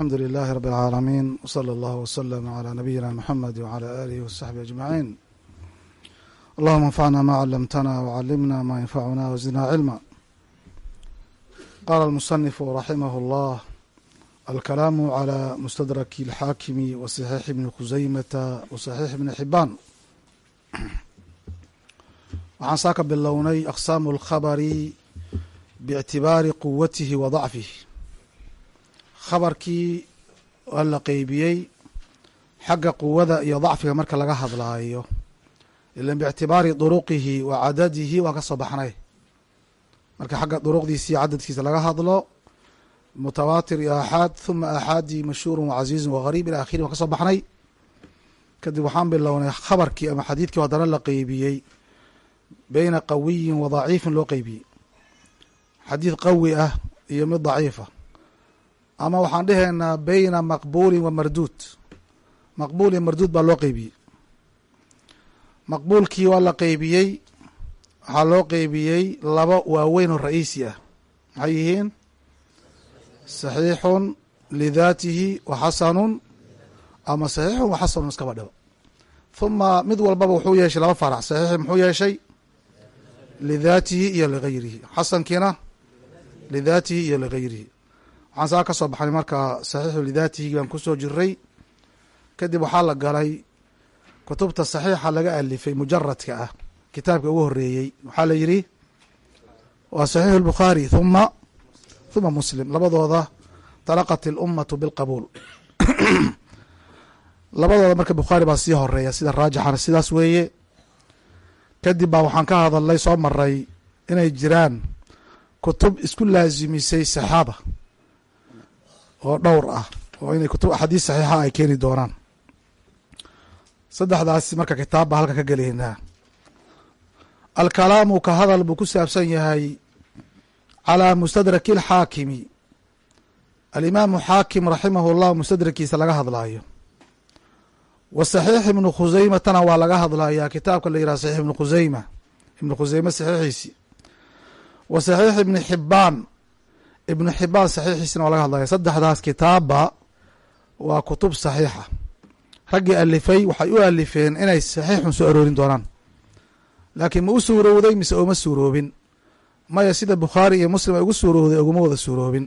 alxamdu lilahi rab اlcaalamiin wslى اllah wslm عlى nabiyina mxamed wعlى alihi wsaxbi aجmaciin allahuma anfacna ma calamtana wcalimna ma yanfacuna wzidna cilma qala اlmusanifu raximah اllah alkalaamu clى mustadraki اlxaakimi wa صaxiix bni khusaymata wa صaxiix bni xibaan waxaan saa ka bilownay aqsaamu اlkhabari bاctibaari quwatihi wa dacfihi khabarkii waa la qeybiyey xagga quwada iyo dacfiga marka laga hadlaayo ilan biictibaari duruqihi wa cadadihi waa ka soo baxnay. Marka xagga duruqdiisa iyo cadadkiisa laga hadlo mutawaatir iyo aaxaad huma aaxaadii mashhuurun wacasiizun wagariib ila akhiri waan ka soo baxnay. Kadib waxaan bilownay khabarkii ama xadiidkii haddana la qeybiyey beyna qawiyin wa daciifin loo qeybiyey xadiid qawi ah iyo mid daciifa ama waxaan dhehaynaa beyna maqbuulin wa marduud. Maqbuul iyo marduud baa loo qeybiyey maqbuulkii waa la qeybiyey waxaa loo qeybiyey laba waaweyn oo ra'iisi ah. Maxay yihiin? Saxiixun lidaatihi wa xasanun ama saxiixun wa xasanun iskaba dhibo huma mid walbaba wuxuu yeeshay laba farac. Saxiixi muxuu yeeshay? Lidaatihi iyo ligayrihi xasankiina lidaatihi iyo ligayrihi waxaan saa ka soo baxnay marka saxiixu lidaatihi baan ku soo jiray kadib waxaa la galay kutubta saxiixa laga alifay mujaradka ah kitaabka ugu horeeyey waxaa la yidhi waa saxiixu اlbukhaari huma huma muslim. Labadooda talaqat اlummatu bilqabuul. Labadooda marka bukhaari baa sii horreeya sida raajixana sidaas weeye. Kadib baa waxaan ka hadalnay soo maray inay jiraan kutub isku laazimisay saxaaba oo dhowr ah oo inay kutub axaadiis saxiixa ay keeni doonaan. Saddexdaas marka kitaab baa halka ka gelaynaa alkalaamu ka hadal buu ku saabsan yahay calaa mustadraki alxaakimi alimaamu xaakim raximahu llah mustadrakiisa laga hadlaayo. Wa saxiix ibnu khuseymatana waa laga hadlayaa kitaabka la yidhaha saxiix ibnu khuseyma ibnu khuseyme saxiixiisi. Wa saxiix ibni xibaan ibnu xibaan saxiixiisina waa laga hadlaya. Saddexdaas kitaabba waa kutub saxiixa. Raggii alifay waxay u alifeen inay saxiixun soo aroorin doonaan. Laakiin ma u suurowday mise ooma suuroobin? Maya sida bukhaari iyo muslim ay ugu suurowday oguma wada suuroobin.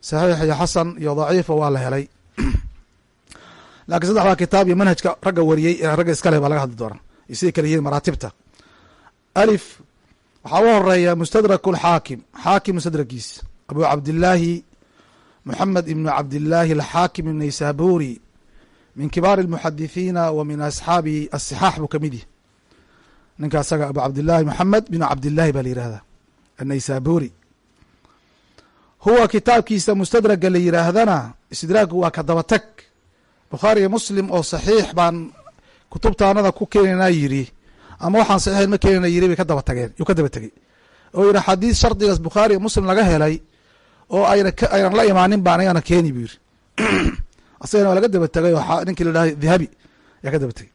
Saxiix iyo xasan iyo daciifa waa la helay. Lakiin saddexdaa kitaab iyo manhajka ragga wariyey ragga iskale baa laga hadli doonaa. Iyo siday kale yihiin maraatibta. Alif waxaa u horreeya mustadraku lxaakim xaakim mustadrakiis abu cabdillaahi moxamed ibnu cabdillaahi alxaakim naysaburi min kibaari اlmuxadithiina wa min asxaabi asixaax buu ka mid yahi ninka asaga abu cabdillaahi moxamed binu cabdillahi baa la yihahdaa annaysaburi huwa kitaabkiisa mustadraga la yihaahdana istidraagu waa ka dabatag bukhaari iyo muslim oo saxiix baan kutubtaanada ku keenaynaa yidhi ama waxaan saxiixayn ma keenayna yidhi bay ka daba tageen yuu ka daba tegey oo yidhi xadiis shardigaas bukhaari iyo muslim laga helay oo ayna aynan la imaanin baan ayana keeni buu yidhi. Asagana waa laga daba tegay ninkii ladhahay dahabi ayaa ka daba tegey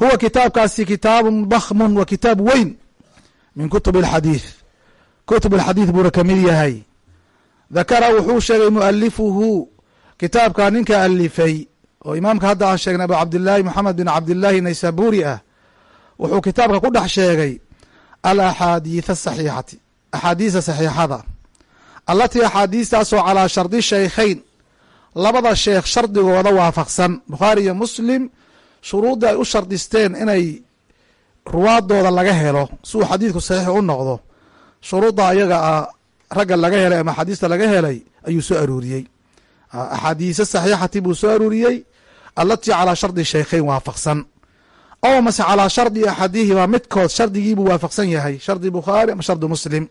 huwa kitaabkaasi kitaabun bakmun wa kitaab weyn min kutub alxadiid kutub alxadiid buuna ka mid yahay. Dakara wuxuu sheegay mualifuhu kitaabka ninka alifay oo imaamka hadda aan sheegnay abu cabdillaahi moxamed bin cabdillaahi naysaburi ah wuxuu kitaabka ku dhex sheegay alaxaadiitha asaxiixati axaadiisa saxiixada allatii axaadiistaasoo calaa shardi shaykhayn. Labada sheekh shardigooda waafaqsan. Bukhaari iyo muslim shuruuddii ay u shardisteen inay ruwaadooda laga helo si uu xadiidku saxiix u noqdo. Shuruudda ayaga ah ragga laga helay ama axaadiista laga helay ayuu soo arooriyey axaadiisa saxiixati buu soo arooriyey allatii calaa shardi shaykhayn waafaqsan. Ow mase calaa shardi axadihima midkood shardigiibuu waafaqsan yahay shardi bukhaari ama shardi muslim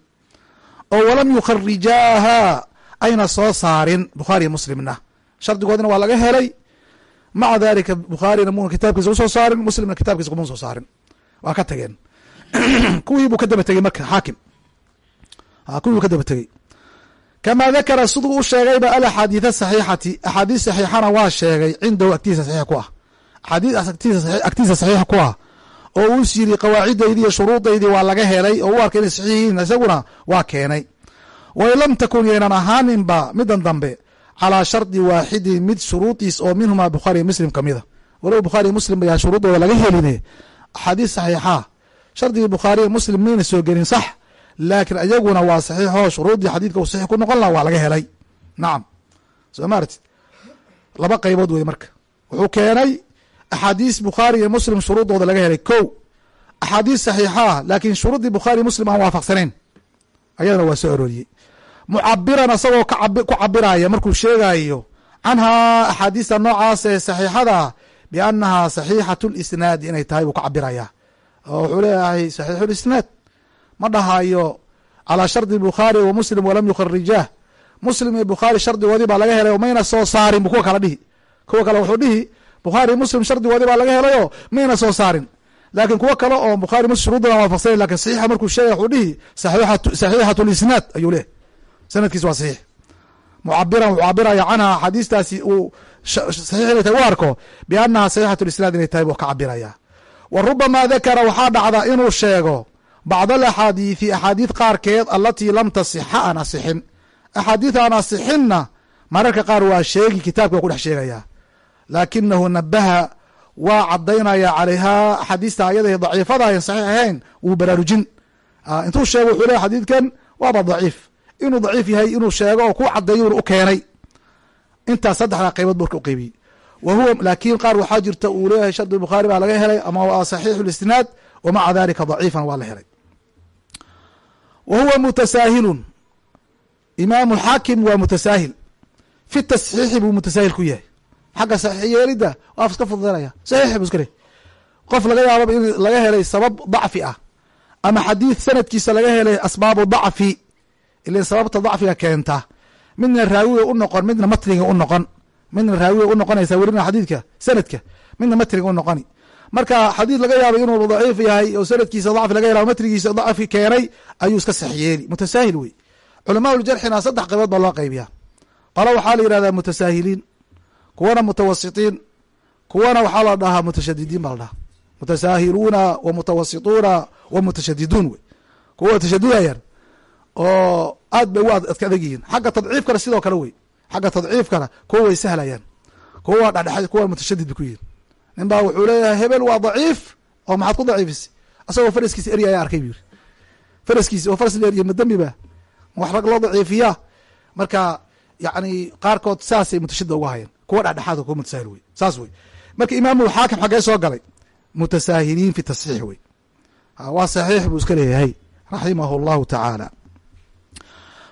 oo walam yukharijaaha ayna soo saarin bukhaari iyo muslimna. Shardigoodina waa laga helay. Maca dalika bukhaarina muna kitaabkiisa u soo saarin muslimna kitabkiisa kuma soo saarin. Waa ka tageen kuwii buu ka daba tegey marka xaakim kuwii buu ka daba tegey kamaa dakara siduu u sheegayba alaxaadiid saxiixati. Axaadiis saxiixana waa sheegay cindahu agtiisa saxiix ku ah. Axaadiis agtiisa saxiix ku ah oo uus yiri qawaaciddaydii iyo shuruudaydii waa laga helay oo u arkay inay saxiix isaguna waa keenay. Wain lam takun yaynan ahaaninba midan dambe calaa shardi waaxidin mid shuruudiis oo minhumaa bukhaariy muslim kamida walow bukhaariy muslim ayaa shuruudooda laga heline. Axaadiis saxiixaa shardigii bukhaariy muslim mayna soo gelin sax laakiin ayaguna waa saxiixo shuruuddii xadiidka uu saxiix ku noqon laha waa laga helay. Nacam soo maartid laba qaybood wey marka. Wuxuu keenay axaadiis bukhaari iyo muslim shuruudooda laga helay. Ko axaadiis saxiixaa laakiin shuruuddii bukhaari muslim aan waafaqsanayn. Ayadana waa soo arooriyey. Mucabiran asagoo ku cabiraya markuu sheegayo canhaa axaadiista noocaas ee saxiixada biannahaa saxiixat lisnaadi inay tahay buu ka cabiraya oo wuxuu leeyahay saxiixu lisnaad ma dhahayo calaa shardi bukhaari wa muslim walam yukharijaah muslim iyo bukhaari shardigoodii baa laga helay mayna soo saarin bu kuwa kala dhihi. Kuwa kale wuxuu dhihi bukhaari muslim shardigoodii baa laga helayo mayna soo saarin. Laakiin kuwo kale oo bukhaari muslim shuruuddan waafaqsana laakiin saxiixa markuu sheegay wuxuu dhihi saxiixat lisnaad ayuu leeyahy sanadkiis waa saxiix. Mucabiran wuxuu cabiraya canha axaadiistaasi uu saxiix inay tahay u arko biannaha saxiixat lisnaad inay tahay buu ka cabiraya wa rubamaa dakara waxaa dhacda inuu sheego bacd alaxaadiidi axaadiid qaarkeed alatii lam tasixa aan asixin. Axaadiid aan asixinna mararka qaar waa sheegi kitaabka waa ku dhex sheegaya laakinahu nabaha waa cadaynaya calayhaa axaadiista ayada daciifada an saxiix ahayn wuu baraarujin intuu sheego wuxuu leey xadiidkan waaba daciif inuu daciif yahay inuu sheego oo ku cadeeyo u keenay intaas saddexdaa qaybood burka u qeybiyey wa huwa laakiin qaar waxaa jirta uu leeyahay shardi bukhaari baa laga helay ama saxiixu lisnaad wa maca dalika daciifan waa la helay wa huwa mutasaahilun imaamu xaakim waa mutasaahil fi tasxiixi buu mutasaahil ku yahay xagga saxiix yeelidda waa iska fududanaya saxiix buu iska leh qof laga yaababa in laga helay sabab dacfi ah ama xadiid sanadkiisa laga helay asbaabu dacfi ilan sababta dacfiga keenta. Midna raawiga u noqon midna matniga u noqon. Midna raawiga u noqonaysa werina xadiidka sanadka midna matniga u noqoni. Marka xadiid laga yaabay inuu daciif yahay oo sanadkiisa dacfi laga hela matnigiisa dacfi keenay ayuu iska sax yeeli mutasaahil wey culamaa uljarxina saddex qaybood baa loo qaybiya qolo waxaa la yihahdaa mutasaahiliin kuwana mutawasitiin kuwana waxaa la dhahaa mutashadidiin baa la dhahaa. Mutasaahiluuna wa mutawasituuna wa mutashadiduun wey. Kuwa tashadudayaan oo aad bay u adka adag yihiin. Xagga tadciifkana sidoo kale wey. Xagga tadciifkana kuwa way sahlayaan. Kuwa dhexdhexaad kuwa mutashadid bay ku yihiin nin baa wuxuu leeyahay hebel waa daciif oo maxaad ku daciifisay? Asagoo faraskiisa erya arkay bu yiri faraskiisa oo faras la eriya ma dembi ba wax rag loo daciifiyaa? Marka yacni qaarkood saasay mutashadida uga hayeen kuwa dhexdhexaadka kuwa mutasaahil wey. Saas wey. Marka imaamulxaakim xaggee soo galay mutasaahiliin fi tasxiix wey. Waa saxiix buu iska leeyahay raximahu allahu tacaala.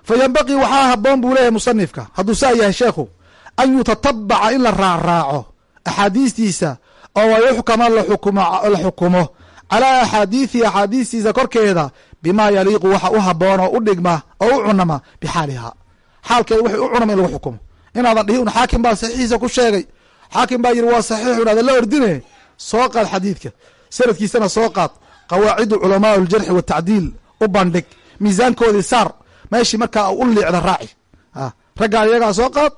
Fa yenbaqii waxaa haboon buu leeyahay musanifka. Hadduu saa yahay sheekhu an yutatabaca in la raacraaco axaadiistiisa oo wayuxkama la xukumo calaa axaadiiثi axaadiistiisa korkeeda bimaa yaliiqu waxa u haboon oo u dhigma oo u cunama bixaaliha xaalkeeda waxay u cunama in lagu xukumo inaadan dhihi un xaakim baa saxiixiisa ku sheegay. Xaakim baa yiri waa saxiixun aadan la ordine. Soo qaad xadiidka. Sanadkiisana soo qaad. Qawaacidu culamaa aljarxi watacdiil u bandhig. Miisaankoodii saar. Meeshii markaa u liicda raaci. Raggaa iyagaa soo qaad?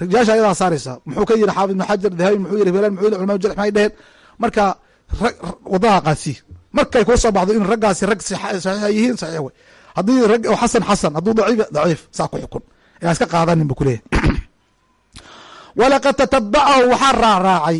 Rijaasha ayadaa saaraysa. Muxuu ka yiri xaafid ibn xajar dahabi muxuu yiri hilaal muxuu yiri culama jarx maxay dheheen marka wadaha qaadsi markay kuu soo baxdo in raggaasi rag saxiixa yihiin saxiix wey haddii rag xasan xasan hadduu daciif daciif saa ku xukun. Yaa iska qaadanin bu kuleeyahy walaqad tatabacahu waxaa raacraacay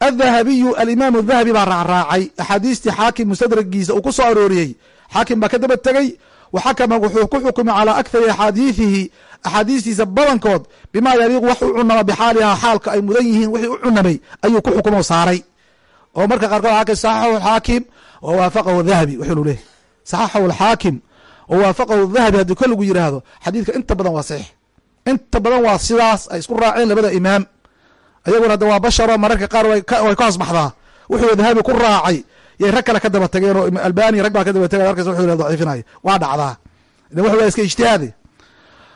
adhahabiyu alimaam dahabi baa raacraacay axaadiistii xaakim mustadragiisa uu ku soo arooriyey. Xaakim baa ka daba tegey waxakama wuxuu ku xukumay calaa akthari axaadiiثihi axaadiistiisa badankood bimaa yaliiqu wax u cunama bixaaliha xaalka ay mudan yihiin wixii u cunamay ayuu ku xukumo saaray. Oo marka qaarkood a saxaxahu xaakim wa dahabi wuxuu leeyahy saxaxahu alxaakim wa dahabi haddii kol lagu yiraahdo xadiidka inta badan waa saxiix inta badan waa sidaas ay isku raaceen labada imaam. Ayaguna hadda waa basharo mararka qaar way ka hoos baxdaa wuxuu dahabi ku raacay. Yay rag kale ka daba tageen oo albani rag baa ka daba tegay markaas wuxuu daciifinaya waa dhacdaa. Idan wuxuu iska ijtihaadi.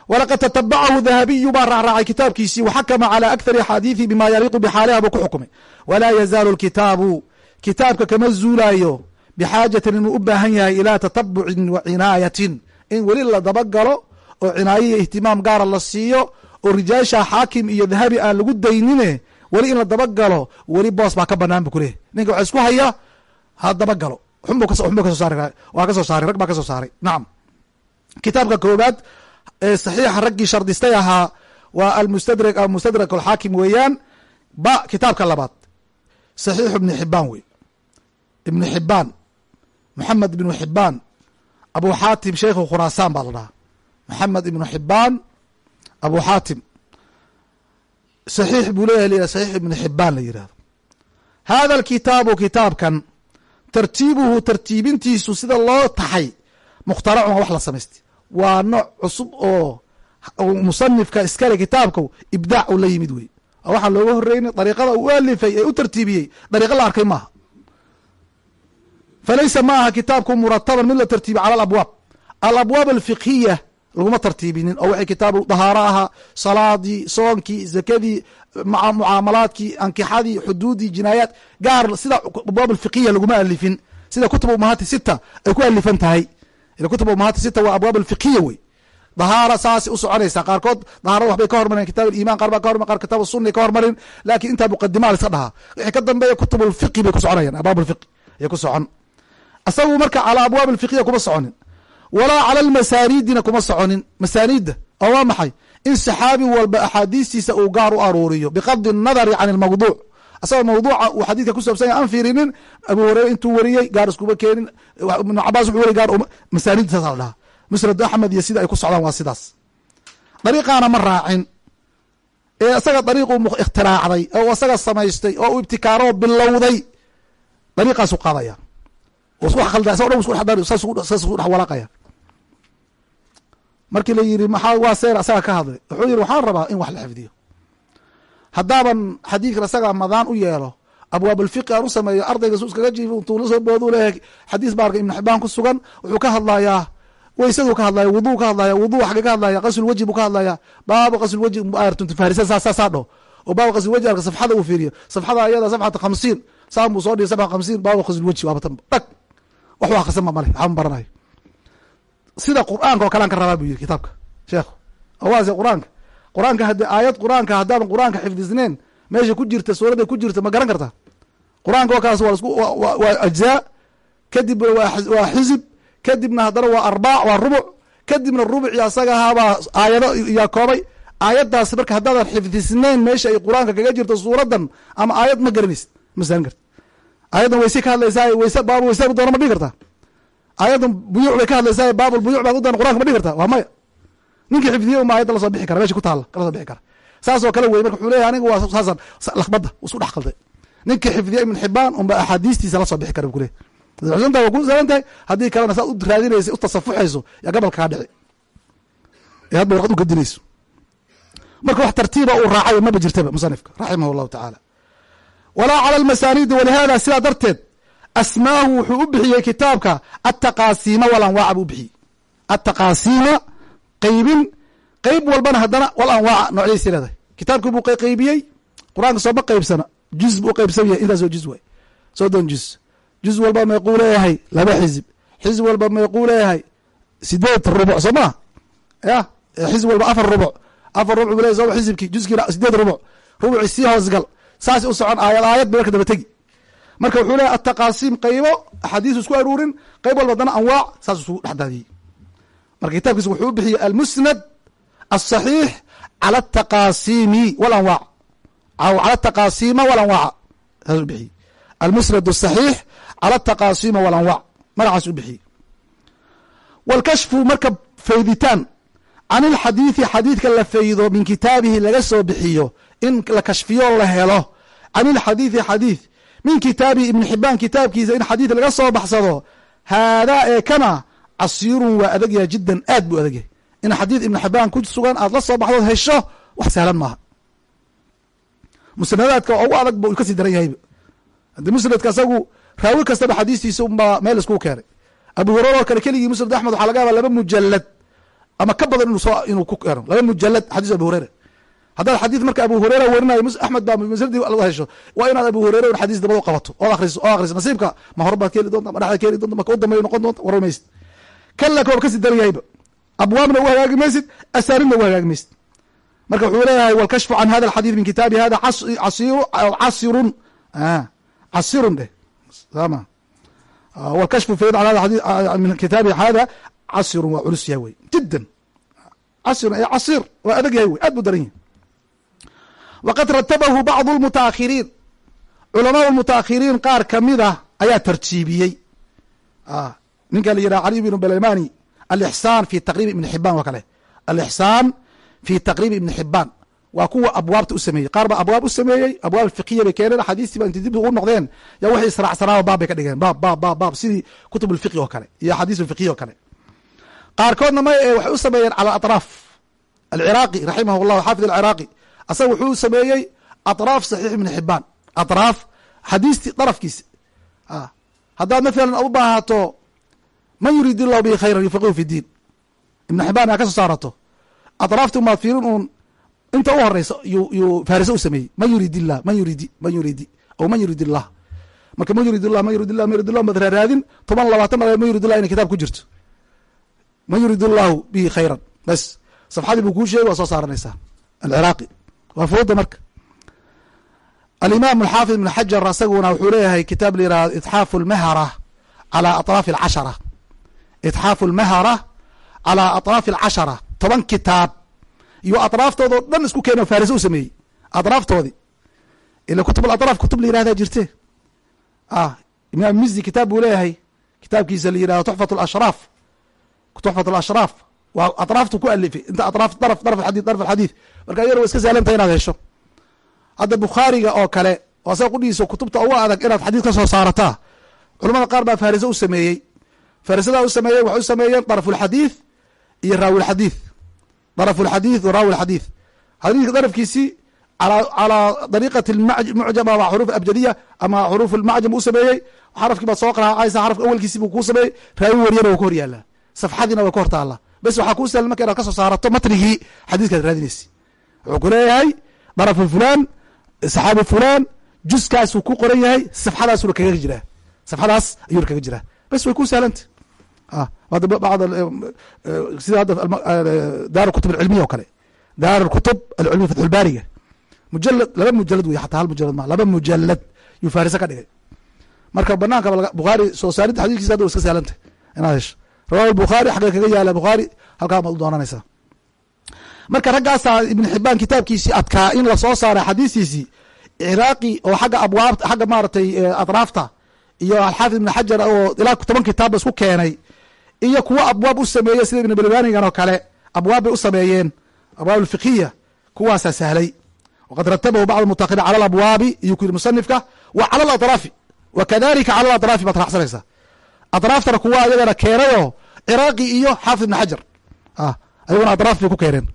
Walaqad tatabacahu dahabiyu baa raacraacay kitaabkiisii waxakama calى akthari axaadiiثi bima yaliiqu bixaaliha buu ku xukumay. Walaa yazaalu lkitaabu kitaabka kama zuulayo bixaajatin inuu u baahan yahay ilaa tatabucin wa cinaayatin. In weli la dabagalo oo cinaayo iyo ihtimaam gaara la siiyo oo rijaasha xaakim iyo dahabi aan lagu daynine weli in la dabagalo weli boos baa ka banaan bu kuleeyahy ninka waxa isku haya ha dabagalo. Xunbu ka soo saaray rag baa ka soo saaray. Nacam kitaabka koobaad ee saxiixa raggii shardistay ahaa waa almustadrak mustadrak alxaakim weeyaan ba kitaabka labaad. Saxiixu ibni xibaan wey ibnu xibaan maxamed ibnu xibaan abu xaatim sheikhu khuraasaan baa la dhahaa maxamed ibnu xibaan abu xaatim saxiix buu leeyahay la saxiix ibnu xibaan la yihahdo hada alkitaabu kitaabkan tartiibuhu tartiibintiisu sida loo taxay mukhtaracun wax la samaystay waa nooc cusub oo musanifka iskale kitaabka ibdaac u la yimid wey waxaan looga horeyni dariiqada uu alifay ee u tartiibiyey dariiqo la arkay maaha. Falaysa ma aha kitaabku murataban mid la tartiibiy cala alabwaab alabwaab alfiqhiya laguma tartiibinin oo waxay kitaabu dahaaro ahaa salaadii soonkii zakadii mucaamalaadkii ankixadii xuduudii jinaayaat gaar sida abwaab alfiqhiya laguma alifin. Sida kutub umahati sita ay ku alifan tahay. Ila kutub umahati sita waa abwaab alfiqhiya wey. Dahaara saasay u soconaysaa qaarkood dahaarada waxbay ka hormarin kitab iman qaar ba ka hormarin qaar kitab sunna ka hormarin laakiin intaa muqadimaa la iska dhahaa. Wixii ka dambeeya kutub lfiqhi bay ku soconayaan abwaab alfiqhi ayay ku socon. Asagu marka calaa abwaab alfiqhiya kuma soconin walaa cala almasaaniidina kuma soconin. Masaaniidda oo waa maxay? In saxaabi walba axaadiistiisa uu gaar u aruuriyo. Biqadi nadari can almawduuc asagoo mawduuca ah, uu xadiidka ku saabsan yahy aan fiirinin abu hureyre intuu wariyey gaar iskuma keenin. Ibnu cabaas wuxuu wariy gaar masaaniidda saasa la dhahaa. Musnad axmed iyo sida ay ku socdaan waa sidaas. Dariiqaana ma raacin. Ee isaga dariiquu ikhtiraacday oo isaga samaystay oo uu ibtikaaroo bilowday dariiqaasu qaadaya. Sku khalda isag dhan sku dhexdhawalaqaya markii la yiri maxaa waa seer? Asaga ka hadlay. Wuxuu yiri waxaan rabaa in wax la xifdiyo. Haddaaban xadiidkan asaga madaan u yeelo abwaab alfiqi aan u sameeyo ardayga su iskaga jiifo intuu la soo boodu leeyahay xadiis baarka ibnu xibaan ku sugan wuxuu ka hadlayaa weysaduu ka hadlaya wuduu ka hadlaya wuduu xagee ka hadlaya qasl wejhi buu ka hadlaya baabu qasl wejhi faarisan saa saa dho oo baabu qasl wejhi arka safxada uu fiiriyo. Safxada ayada safxata khamsiin saan buu soo dhigay safxa khamsiin baabu qasl wejhi waaba tan dhag. Wax u akrisan ma male waxba ma baranayo sida qur'aanka oo kalean ka rabaa buu yiri kitaabka. Sheekhu awaase qur'aanka. Qur'aanka hadi aayad qur'aanka haddaadan qur'aanka xifdisneen meesha ku jirta suuradda ku jirta ma garan kartaa? Qur'aanka oo kaas waa isku waa ajzaa kadibna waa xizib kadibna haddana waa arbaac waa rubuc kadibna rubuci asaga ahaabaa aayado yaa koobay. Aayaddaas marka haddaadan xifdisnayn meesha ay qur'aanka kaga jirto suuradan ama aayad ma garanaysid ma saran karta. Aayaddan weyse ka hadlaysaa weyse baab weyse doona ma dhigi kartaa aayaddan buyuuc bay ka hadlaysaa baabul buyuuc baad u doona qur'anka ma dhigi kartaa waa maya. Ninkii xifdiye uma ayadda la soo bixi kara meesha ku taalla kala soo bixi kara. Saasoo kale wey marka wuxuu leyahy aniga waa saasan lakbadda isku dhex qalday ninkii xifdiye ibn xibaan unba axaadiistiisa la soo bixi kara bu kuley xusunta waa ku saaran tahay? Haddii kalena saad u raadinaysa u tasafuxayso yaa gabalka kaa dhici ee hadba warqad u gadinayso marka wax tartiiba uu raacay maba jirtaba musanifka raximah llahu tacaala walaa cala almasaanidi walihada sidaa darteed asmaahu wuxuu u bixiyey kitaabka ataqaasiima walanwaaca buu bixiyey. Ataqaasiima qeybin qeyb walbana haddana wal anwaaca noocyadiisi leedahay kitaabkii buu qeybiyey qur'aanka sooma qeybsana juz buu qeybsan yahay intaasoo juz waay. Soddon juz. Juz walba meequu leeyahay laba xizib xizib walba meequu leeyahay sideed rubuc soo maa ya xizib walba afar rubuc. Afar rubuc buu leyahy sooma xizibkii juzkiina sideed rubuc. Rubuci sii hoosgal saas u socon aayad aayad bay marka daba tegi marka wuxuu leeyahy ataqaasiim qeybo axaadiis isku aruurin qeyb walba haddana anwaac saas isugu dhexdaadiyey marka kitaabkiisa wuxuu u bixiyey almusnad aلصaxiix calى الtaqaasiimi walanwaac cala ataqaasiima walanwaaca saas u bixiyey almusnad الصaxiix calى الtaqaasiima walanwaac magacaas u bixiyey wاlkashfu marka fayditaan can ilxadiidi xadiidka la faydo min kitaabihi laga soo bixiyo in la kashfiyo la helo can ilxadiidi xadiid min kitaabihi ibn xibaan kitaabkiisa in xadiid laga soo baxsado haadaa ee kana casiirun waa adagyahay jiddan aad buu adagyahay in xadiid ibn xibaan ku sugan aad la soo baxdood hesho wax sahlan maaha. Musnadaadka ugu adag bu ka sii daran yahayba haddii musnadka asagu raawi kastaba xadiistiisa unbaa meel iskuu keenay. Abu hurera oo kale keligii musnad axmed waxaa laga yaaba laba mujalad ama ka badan inuu soo inuu ku keeno. Laba mujalad xadiis abu hurera haddaad xadiid marka abu hurera werinayo axmed baa la hesho waa inaad abu hurera un xadiis dabado qabato ood akriso oo akriso nasiibka ma hore baad keeli doonta ma dhexda keeli doonta ma ka u dambeeyo noqon doonta warar maysid kala koob ka sii daran yahayba abwaabna u hagaagi maysid asaarinna u hagaagi maysid marka wuxuu leeyahay walkashfu can hada alxadiid min kitaabi hada casiru casirun casirun dheh sama. Walkashfu fi an hada xadii min kitaabi hada casirun waa culus yahay wey jiddan. Casirun ee casir waa adag yahay wey aad buu daran yahay waqad ratabahu bacdu lmutaakhiriin culamaa lmutaakhiriin qaar kamida ayaa tartiibiyey ninka la yidhaha cali bnu balemani alixsaan fi taqriib ibni xibaan waa kale. Alixsaan fi taqriib ibni xibaan waa kuwa abwaabta u sameeyey. Qaar baa abwaab u sameeyey abwaab fikiya bay keeneen axaadiistii inta dib ugu noqdeen. Yaa waxay israacsanaaba baab bay ka dhigeen. Baab baab baab baab. Sidii kutub ulfiqi oo kale iyo axaadiis ulfiqiya oo kale. Qaarkoodna ma waxay u sameeyeen cala atraaf alciraaqi raximah llah xaafid alciraaqi asaga wuxuu sameeyey atraaf saxiix ibni xibaan atraaf xadiistii darafkiisa. Haddaad mathalan u baahato man yuriid illahu bihi khayran yufaqihu fi diin. Ibn xibaan aa ka soo saarato. Atraafti umaad fiirin uun inta u horeysa yuu farisa u sameeyey. Man yurid illah man yuridi man yuridi aw man yurid illah marka man yurid illah man yurid illah man yurid illah maad raaraadin toban labaatan dha man yurid illah inay kitaab ku jirto. Man yurid illahu bihi khayran. Bas safxadii buu kuu sheegay waa soo saaranaysaa. Alciraaqi waa fooda marka alimaam alxaafid ibn xajar asaguna wuxuu leeyahay kitaab la yihahdo itxaafu lmahara calى aطraafi alcashara itxaafu lmahara calى aطraafi alcashara toban kitaab iyo aطraaftooda o dhan isku keeno farisa u sameeyey aطraaftoodii ila kutub aطraaf kutub la yirahda jirte ah imaam mizi kitaab buu leeyahay kitaabkiisa la yirahdo tuxfat ashraaf tuxfat alashraaf waa aطraaftu ku alifay inta aطraaf darf darf xadii darf alxadiid marka ayana wa iska sahlanta inaad hesho. Hadda bukhaariga oo kale oo asaga qudhigiisa kutubta ugu adag inaad xadiid ka soo saarataa. Culamada qaar baa farisa u sameeyey. Farisadaa u sameeyey waxay u sameeyeen darfu lxadiid iyo raawi lxadiid darfu lxadiid wa raawi lxadiid xadiidka darafkiisii calaa dariiqati mucjam ama xuruuf abjadiya ama xuruuf lmacjam u sameeyey. Xarafkii baad soo qaraacaysa xarafka awelkiisi buu kuu sameeyey raawi wariyana waa ka hor yaallaa. Safxadiina waa ka hor taallaa. Bes waxaa kuu sahlan marka inaad ka soo saarato matnigii xadiidkaad raadinaysa wuxuu ku leeyahay darfu fulan saxaabi fulan juskaasuu ku qoran yahay safxadaasuna kaga jiraa safxadaas ayuuna kaga jiraa bes way ku sahlanta sida hadda daar kutub alcilmiya o kale. Daar kutub alcilmiya fatxulbaariga mujalad laba mujalad wey xataa hal mujalad ma laba mujalad yuu farisa ka dhigay. Marka banaanka bukhaari soo saaridda xadiiskiisa hadda wa iska sahlanta inaad hesho rawahu bukhaari xagga kaga yaalla bukhaari halkaa maad u doonanaysaa marka raggaasaa ibn xibaan kitaabkiisii adkaa in la soo saaray xadiistiisii ciraaqi oo xagga abwaab xagga maaratay atraafta iyo alxaafid ibn xajar oo ilaa toban kitaabba isku keenay iyo kuwo abwaab u sameeyey sida ibn balbanigan oo kale abwaab bay u sameeyeen abwaab alfikiya kuwaasaa sahlay waqad ratabahu bacd mutaakhirin cala alabwaabi iyo ku musanifka wa cala alatraafi wa cala alatraafi baad raacsanaysaa. Atraaftana kuwa ayagana keenayoo ciraaqi iyo xaafid ibn xajar ayaguna atraaf bay ku keeneen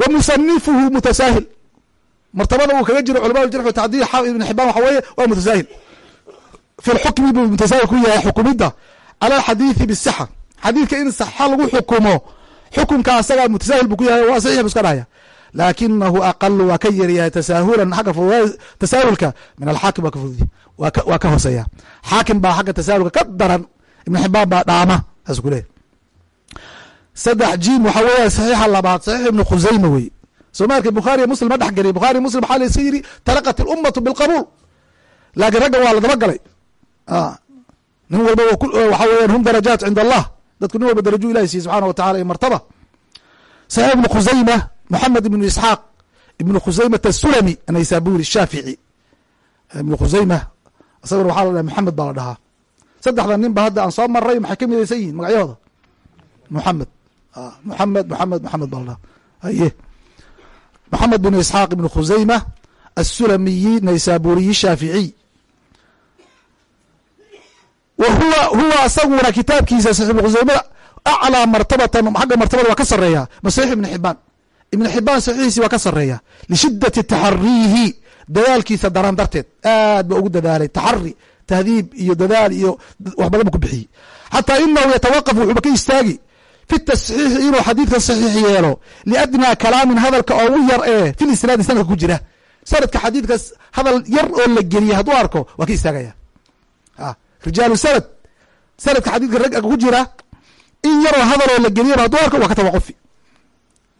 wa musanifuhu mutasaahil martabada uu kaga jiro culama watacdiil xaafid ibn xibaan waxa weeye waa mutasaahil fi lxukmi buu mutasaahil ku yahay xukumidda cala alxadiidi bisaxa xadiidka in saxa lagu xukumo xukunka asagaa mutasaahil buu ku yahay waa saxiix bu iska dhahaya laakinahu aqalu waa ka yaryahay tasaahulan xagga tasaahulka min alxaakim waa ka fudud waa ka hooseeya xaakim baa xagga tasaahulka ka daran ibn xibaan baa dhaama saas ku leeyahy saddex jim waxa weya saxiixa labaad saxiix ibnu khusayma wey soo ma arki bukhaariya muslim ma dhex gelin bukhari muslim waxaa layska yidhi talaqat ilummatu bilqabuul. Laakiin raggan waa la daba galay. Nin walba waxa weyan hum darajaat cinda allah. Dadku nin walba daraju ilahi siiye subxaana wa tacala iyo martaba. Saxiix ibnu khusayma moxamed ibnu isxaaq ibnu khusaymat asulami naysaburi shaafici. Ibnu khusayma isaguna waxaa la dhaha moxamed baa la dhahaa. Saddexda nin ba hadda aan soo maray maxay ka midaysan yihiin magacyahooda moxamed moxamed moxamed moxamed baa la dhaha haye moxamed bnu isxaaq ibnu khusayma asulamiyi naysaburiyi shaaficiy wa huwa huwa asaguna kitaabkiisa saxiix ibnu khusaymada aclaa martabatan xagga martabada waa ka sareeya ma saxiix ibn xibaan ibn xibaan saxiixiisi waa ka sareeya lishidati taxariihi dadaalkiisa daran darteed. Aad ba ugu dadaalay. Taxari tahdiib iyo dadaal iyo wax badan bu ku bixiyey xataa inahu yatawaqaf wuxuuba ka istaagi fi tasxiixi inuu xadiidkan saxiix yeelo. Liadnaa kalaamin hadalka oo u yar ee fi lisnaadi sanadka ku jira. Sanadka xadiidkaas hadal yar oo la geliyay hadduu arko waa ka istaagaya. Rijaalu sanad. Sanadka xadiidka ragga ku jira in yaroo hadaloo la geliyaba hadduu arko waa ka tawaqufi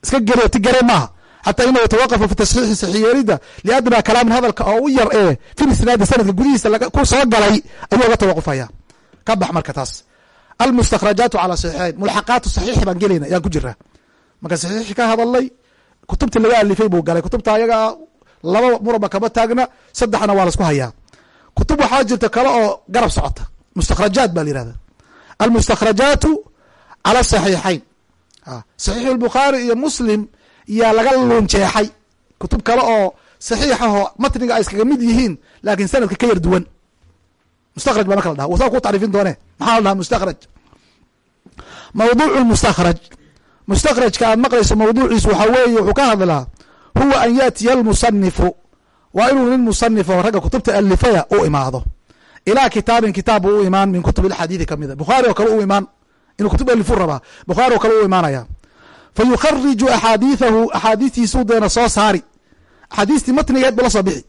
iska geliyo ti garee maaha. Xataa inahu yatawaqafu fi tasxiixi saxiyeelida liadnaa kalaamin hadalka oo u yar ee fi lisnaadi sanadka gudihiisa ku soo galay ayuu oga tawaqufaya. Ka bax marka taas almustakrajaatu calaa saxiixayn mulxaqaatu saxiixi baan gelayna yaan ku jiraa marka saxiixi ka hadalnay kutubti laga alifay buu galay kutubta ayaga laba muraba kama taagna saddexna waa la isku hayaa kutub waxaa jirta kale oo garab socota mustakhrajaat ba la yihahda almustakhrajaatu cala saxiixayn saxiix lbukhaari iyo muslim yaa laga lunjeexay kutub kale oo saxiixaho matniga ay iskaga mid yihiin laakiin sanadka ka yar duwan mustakhraj baa marka la dhaha wasaa ku tacriifin doone maxaa la dhaha mustakhraj mawduucu mustakhraj mustakhrajka aad maqlayso mawduuciisu waxaa weeye wuxuu ka hadlaa huwa an yaatiya almusanifu waa inuu nin musanifo ragga kutubta alifaya u imaado ilaa kitaabin kitaab u imaan min kutub alxadiidi kamida bukhaari oo kale u imaan inuu kutub alifu rabaa bukhaari oo kale u imaanaya fa yukhariju axaadiidahu axaadiistiisuu deena soo saari axaadiistii matnigeed bu la soo bixi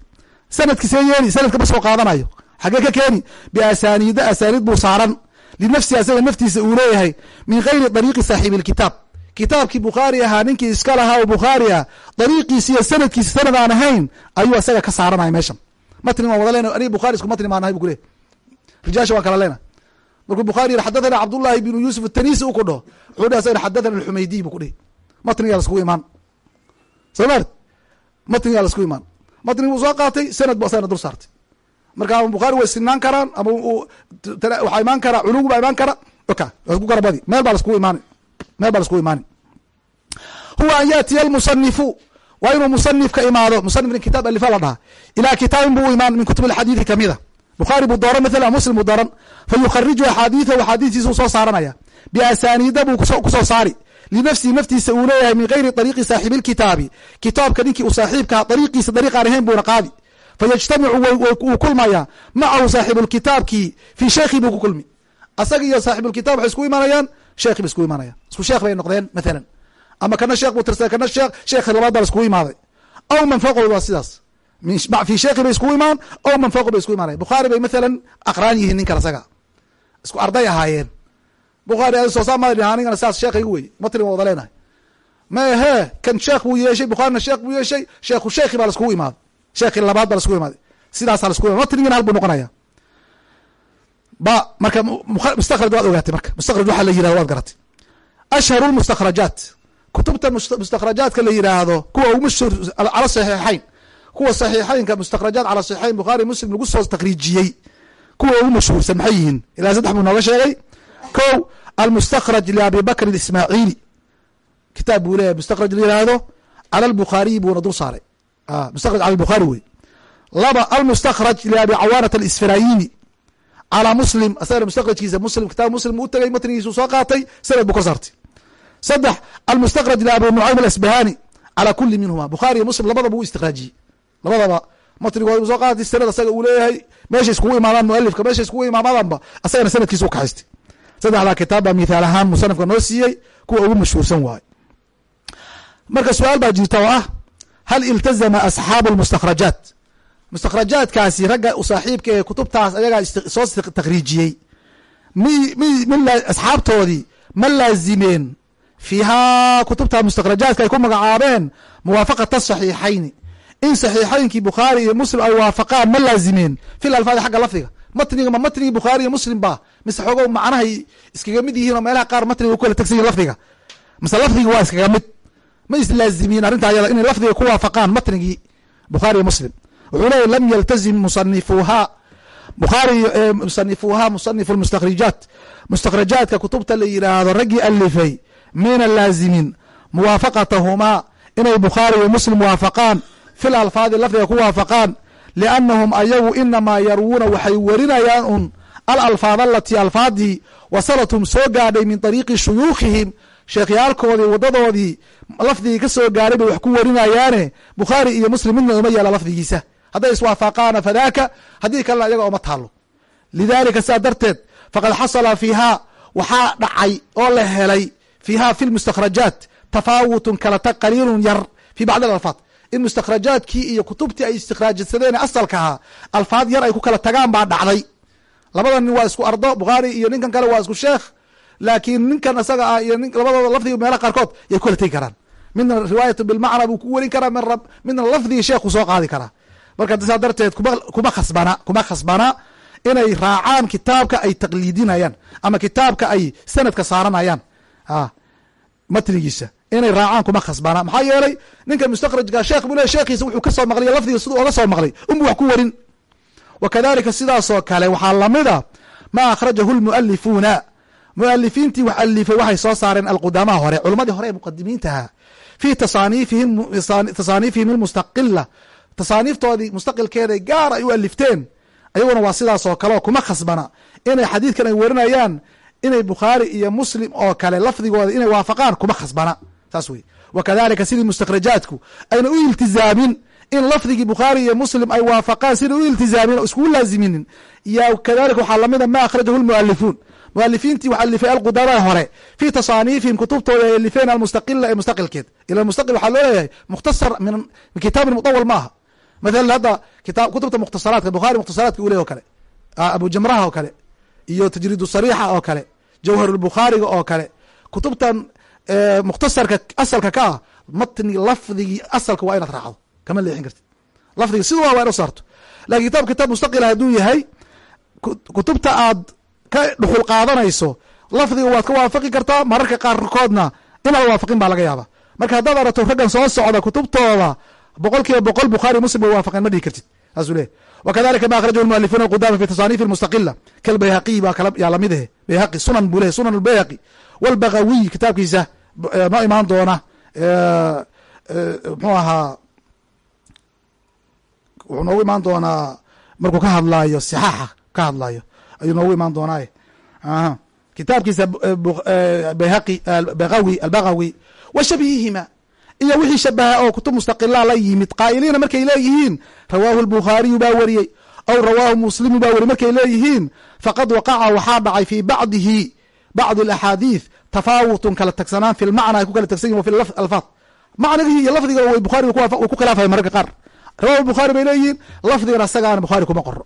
sanadkiisee yeeli sanadka ma soo qaadanayo xagee ka keeni biasaaniida asaaniid buu saaran. Linafsihi asaga naftiisa uu leeyahay min gayri dariiqi saaxiibi lkitaab kitaabkii bukhaari ahaa ninkii iska lahaa oo bukhaari ah dariiqiisi iyo sanadkiisa sanad aan ahayn ayuu asaga ka saaranaya meeshan. Matni waan wada lena aniga bukhari isku matni maan ahay bu ku leh rijaasha waan kala leena markuu bukhari yiri xadathana cabdullahi binu yuusuf atanisi u ku dhaho. Wuxuu dheh asagana xadathana alxumaydiy bu ku dhihi. Matnigaa laskugu imaan. Soo maart matnigaa laskugu imaan. Matnigi buu soo qaatay sanad bu asagana dul saartay marka ama bukhaari way sinaan karaan ama waxaa imaan karaa culugu baa imaan kara oka lasku garabadi. Meel baa laskugu imaani. Meel baa laskugu imaani. Huwa an yaatiya almusanifu waa inuu musanif ka imaado. Musanif nin kitaab alifa la dhahaa. Ilaa kitaabin buu u imaan min kutub alxadiidi kamida bukhaari buu dooran mathala muslim buu dooran. Fa yukhariju axaadiidahu axaadiistiisuu soo saaranaya. Biasaaniida buu ku soo saari. Linafsihi naftiisa uu leeyahay min gayri ariiqi saaxibi lkitaabi kitaabka ninkii uu saaxiibkaha dariiqiisa dariiqaan ahayn buuna qaadi fayajtamicu wuu kulmaya macahu saaxibulkitaabkii fii sheekhi buu ku kulmi asaga iyo saaxibulkitab waxay isku imanayaan sheekhi bay isku imanayaan isku sheekh bay noqdeen mathalan ama kana sheekh buu tirsaday kana sheekh sheekhi labaad baa iskugu imaaday aw man fawqood waa sidaas fi sheekhi bay iskugu imaan aw man fawqo bay isku imaanayan bukhaari bay mathalan aqraan yihiin ninkan asaga isku arday ahaayeen bukhaari adi soo saa ma dhaha anigana saas sheekhayga wey matni waa wada leenahay kan sheekh buu yeeshay bukhaarina sheekh buu yeeshay sheekhu sheekhi baa laiskugu imaaday sheekhi labaad baa laiskugu imaaday sidaasaa laiskugu imad matnigina hal buu noqonaya ba marka mustakhraj waad ogaatay marka. Mustakhraj waxaa la yiraahdo waad garatay. Ashharu lmustakhrajaat kutubta mustakhrajaadka la yiraahdo kuwa ugu mashhuur cala saxiixayn. Kuwa saxiixaynka mustakhrajaat cala saxiixayn bukhaari muslim lagu soo takriijiyey kuwa ugu mashhuursan maxay yihiin? Ilaa saddex buu nooga sheegay. Ko almustakhraj liabi bakr ismaaciili kitaab buu leeyahy mustakhraj la yiraahdo. Cala albukhaariyi buuna dul saaray mustakhraj cala bukhaari wey laba almustakhraj liabi cawaanat alisfirayini calaa muslim asagana mustakhrajkiisa muslim kitaab muslim u tagay matnigiisuu soo qaatay sanad buu ka saartay saddex almustakhraj liabi nucaym alasbahani calaa kuli minhuma bukhaari iyo muslim labadaba u istikraajiyey labadaba matnigooda soo qaatay sanad asaga uu leeyahay meeshay iskugu imaadaan mualifka meeshay iskugu imaamadanba asagana sanadkiisa u kaxaystay saddexdaa kitaab baa mithaal ahaan musanifka noo siiyey kuwa ugu mashhuursan waaye marka su'aal baa jirta oo ah hal iltazama asxaabu lmustakhrajaat mustakhrajaadkaasi ragga u saaxiibka ee kutubtaas ayagaa soo takriijiyey mi asxaabtoodii ma laazimeen fiihaa kutubta mustakhrajaadka ay ku magacaabeen muwaafaqata saxiixayni in saxiixaynkii bukhaari iyo muslim ay waafaqaan ma laazimeen fil alfaadi xagga lafdiga matniga ma matnigii bukhaari iyo muslim ba mise xoogo macnahay iskaga mid yihiin oo meelaha qaar matniga ku kala tegsan yihiin lafdiga mise lafdiga waa iskaga mid ma islaazimiin arrinta ayada inay lafdiga ku waafaqaan matnigii bukhaari iyo muslim. Wuxuu leeya lam yaltazim musanifuuha bukhaari musanifuuha musanifu lmustakhrijaat mustakhrajaadka kutubta la yiraahdo raggii alifay mayna laazimin muwaafaqatahumaa inay bukhaari iyo muslim waafaqaan fil alfaadi lafdiga ku waafaqaan liannahum ayagu inamaa yarwuuna waxay warinayaan un alalfaad alatii alfaadii wasalathum soo gaadhay min ariiqi shuyuukhihim sheekhyaalkoodii wadadoodii lafdigii ka soo gaadhay bay wax ku warinayaane bukhaari iyo muslim midna uma yaalla lafdigiisa. Hadday iswaafaqaana fadaaka haddii kalena ayaga oma taalo lidalika sidaa darteed faqad xasala fiihaa waxaa dhacay oo la helay fiiha fi lmustakhrajaat tafaawutun kalata qaliilun yar fi bacdi alalfaad. In mustakhrajaadkii iyo kutubtii ay istikhraajsadeen asalka ahaa alfaad yar ay ku kala tagaan baa dhacday. Labada nin waa isku ardo bukhaari iyo ninkan kale waa isku sheekh laakiin ninkan isaga ah iyo labadooda lafdiga meelaha qaarkood yay ku kala tegi karaan. Midna riwaayatu bilmacna buu ku werin karaa midna lafdigii sheekhu soo qaadi karaa. Marka saa darteed kuma khasbana kuma khasbana inay raacaan kitaabka ay taqliidinayaan ama kitaabka ay sanadka saaranayaan. Matnigiisa inay raacaan kuma khasbana. Maxaa yeelay ninka mustakrajka sheekh buu le sheekhiisa wuxuu ka soo maqlay lafdiga siduu oga soo maqlay unbu wax ku warin wa kadalika sidaasoo kale waxaa lamida ma akhrajahu lmualifuuna mualifiintii wax alifay waxay soo saareen alqudamaha hore culmadii hore ee muqadimiintaha fi tasaaniifihim almustaqila tasaaniiftoodii mustaqilkeeday gaar ay u alifteen ayaguna waa sidaasoo kale oo kuma khasbana. Inay xadiidkan ay warinayaan inay bukhaari iyo muslim oo kale lafdigooda inay waafaqaan kuma khasbana. Saas wey wa kadalika sidii mustakhrajaadku ayna u iltizaamin in lafdigii bukhaari iyo muslim ay waafaqaan sina u iltizaamin o iskugu laaziminin. Ya kadalika waxaa lamida ma akhrajahu lmualifuun mualifiintii waxa alifay alqudamada hore fi tasaaniifihim kutubtooda ay alifeen almustaqila ee mustaqilkeed. Ila mustaqil waxaa loo leeyahay mukhtasar min kitaabin mudawal ma aha mathalan hadda kita kutubta mukhtasaraadka bukhari mukhtasaraadka uley o kale. Abu jamraha oo kale. Iyo tajriid sariixa oo kale. Jawharulbukhaariga oo kale. Kutubtan mukhtasarka asalka ka ah matni lafdigii asalka waa inaad raacdo. Kama leexin kartid. Lafdiga siduu waa ina saarto. Lakin kitaab kitaab mustaqila hadduu yahay kutubta aad ka dhuxul qaadanayso lafdiga waad ka waafaqi kartaa mararka qaarkoodna inaad waafaqin baa laga yaaba marka haddaad arato raggan soo socda kutubtooda boqol kiiba boqol bukhaari muslim way waafaqeen ma dhihi kartid. Saasuu wakadalika ma akhrajahu lmualifuuna alqudama fi tasaaniif almustaqila kalbayhaqiy baa kala yaa la mid ahe bayhaqi sunan buu lehy sunan albayhaqi walbagawiy kitaabkiisa noo imaan doona muxuu ahaa wuxuu noogu imaan doonaa markuu ka hadlaayo sixaaxa ka hadlaayo ayuu noogu imaan doonaaye kitaabkiisa bayhaqi bagawi albagawi wa shabihihima iyo wixii shabaha oo kutub mustaqila la yimid qaa'iliina markay leeyihiin rawaahu lbukhaariyu baa wariyey aw rawaahu muslimu baa weriy markay leeyihiin faqad waqaca waxaa dhacay fi bacdihi bacdi alaxaadiid tafaawutun kala tagsanaan fi lmacna ay ku kala tagsan yihiin wa fi alfaad macnigii iyo lafdiga way bukhariga ku khilaafaya mararka qaar. Rawahu bukhaari bay leeyihiin lafdigana isagaana bukhaari kuma qoro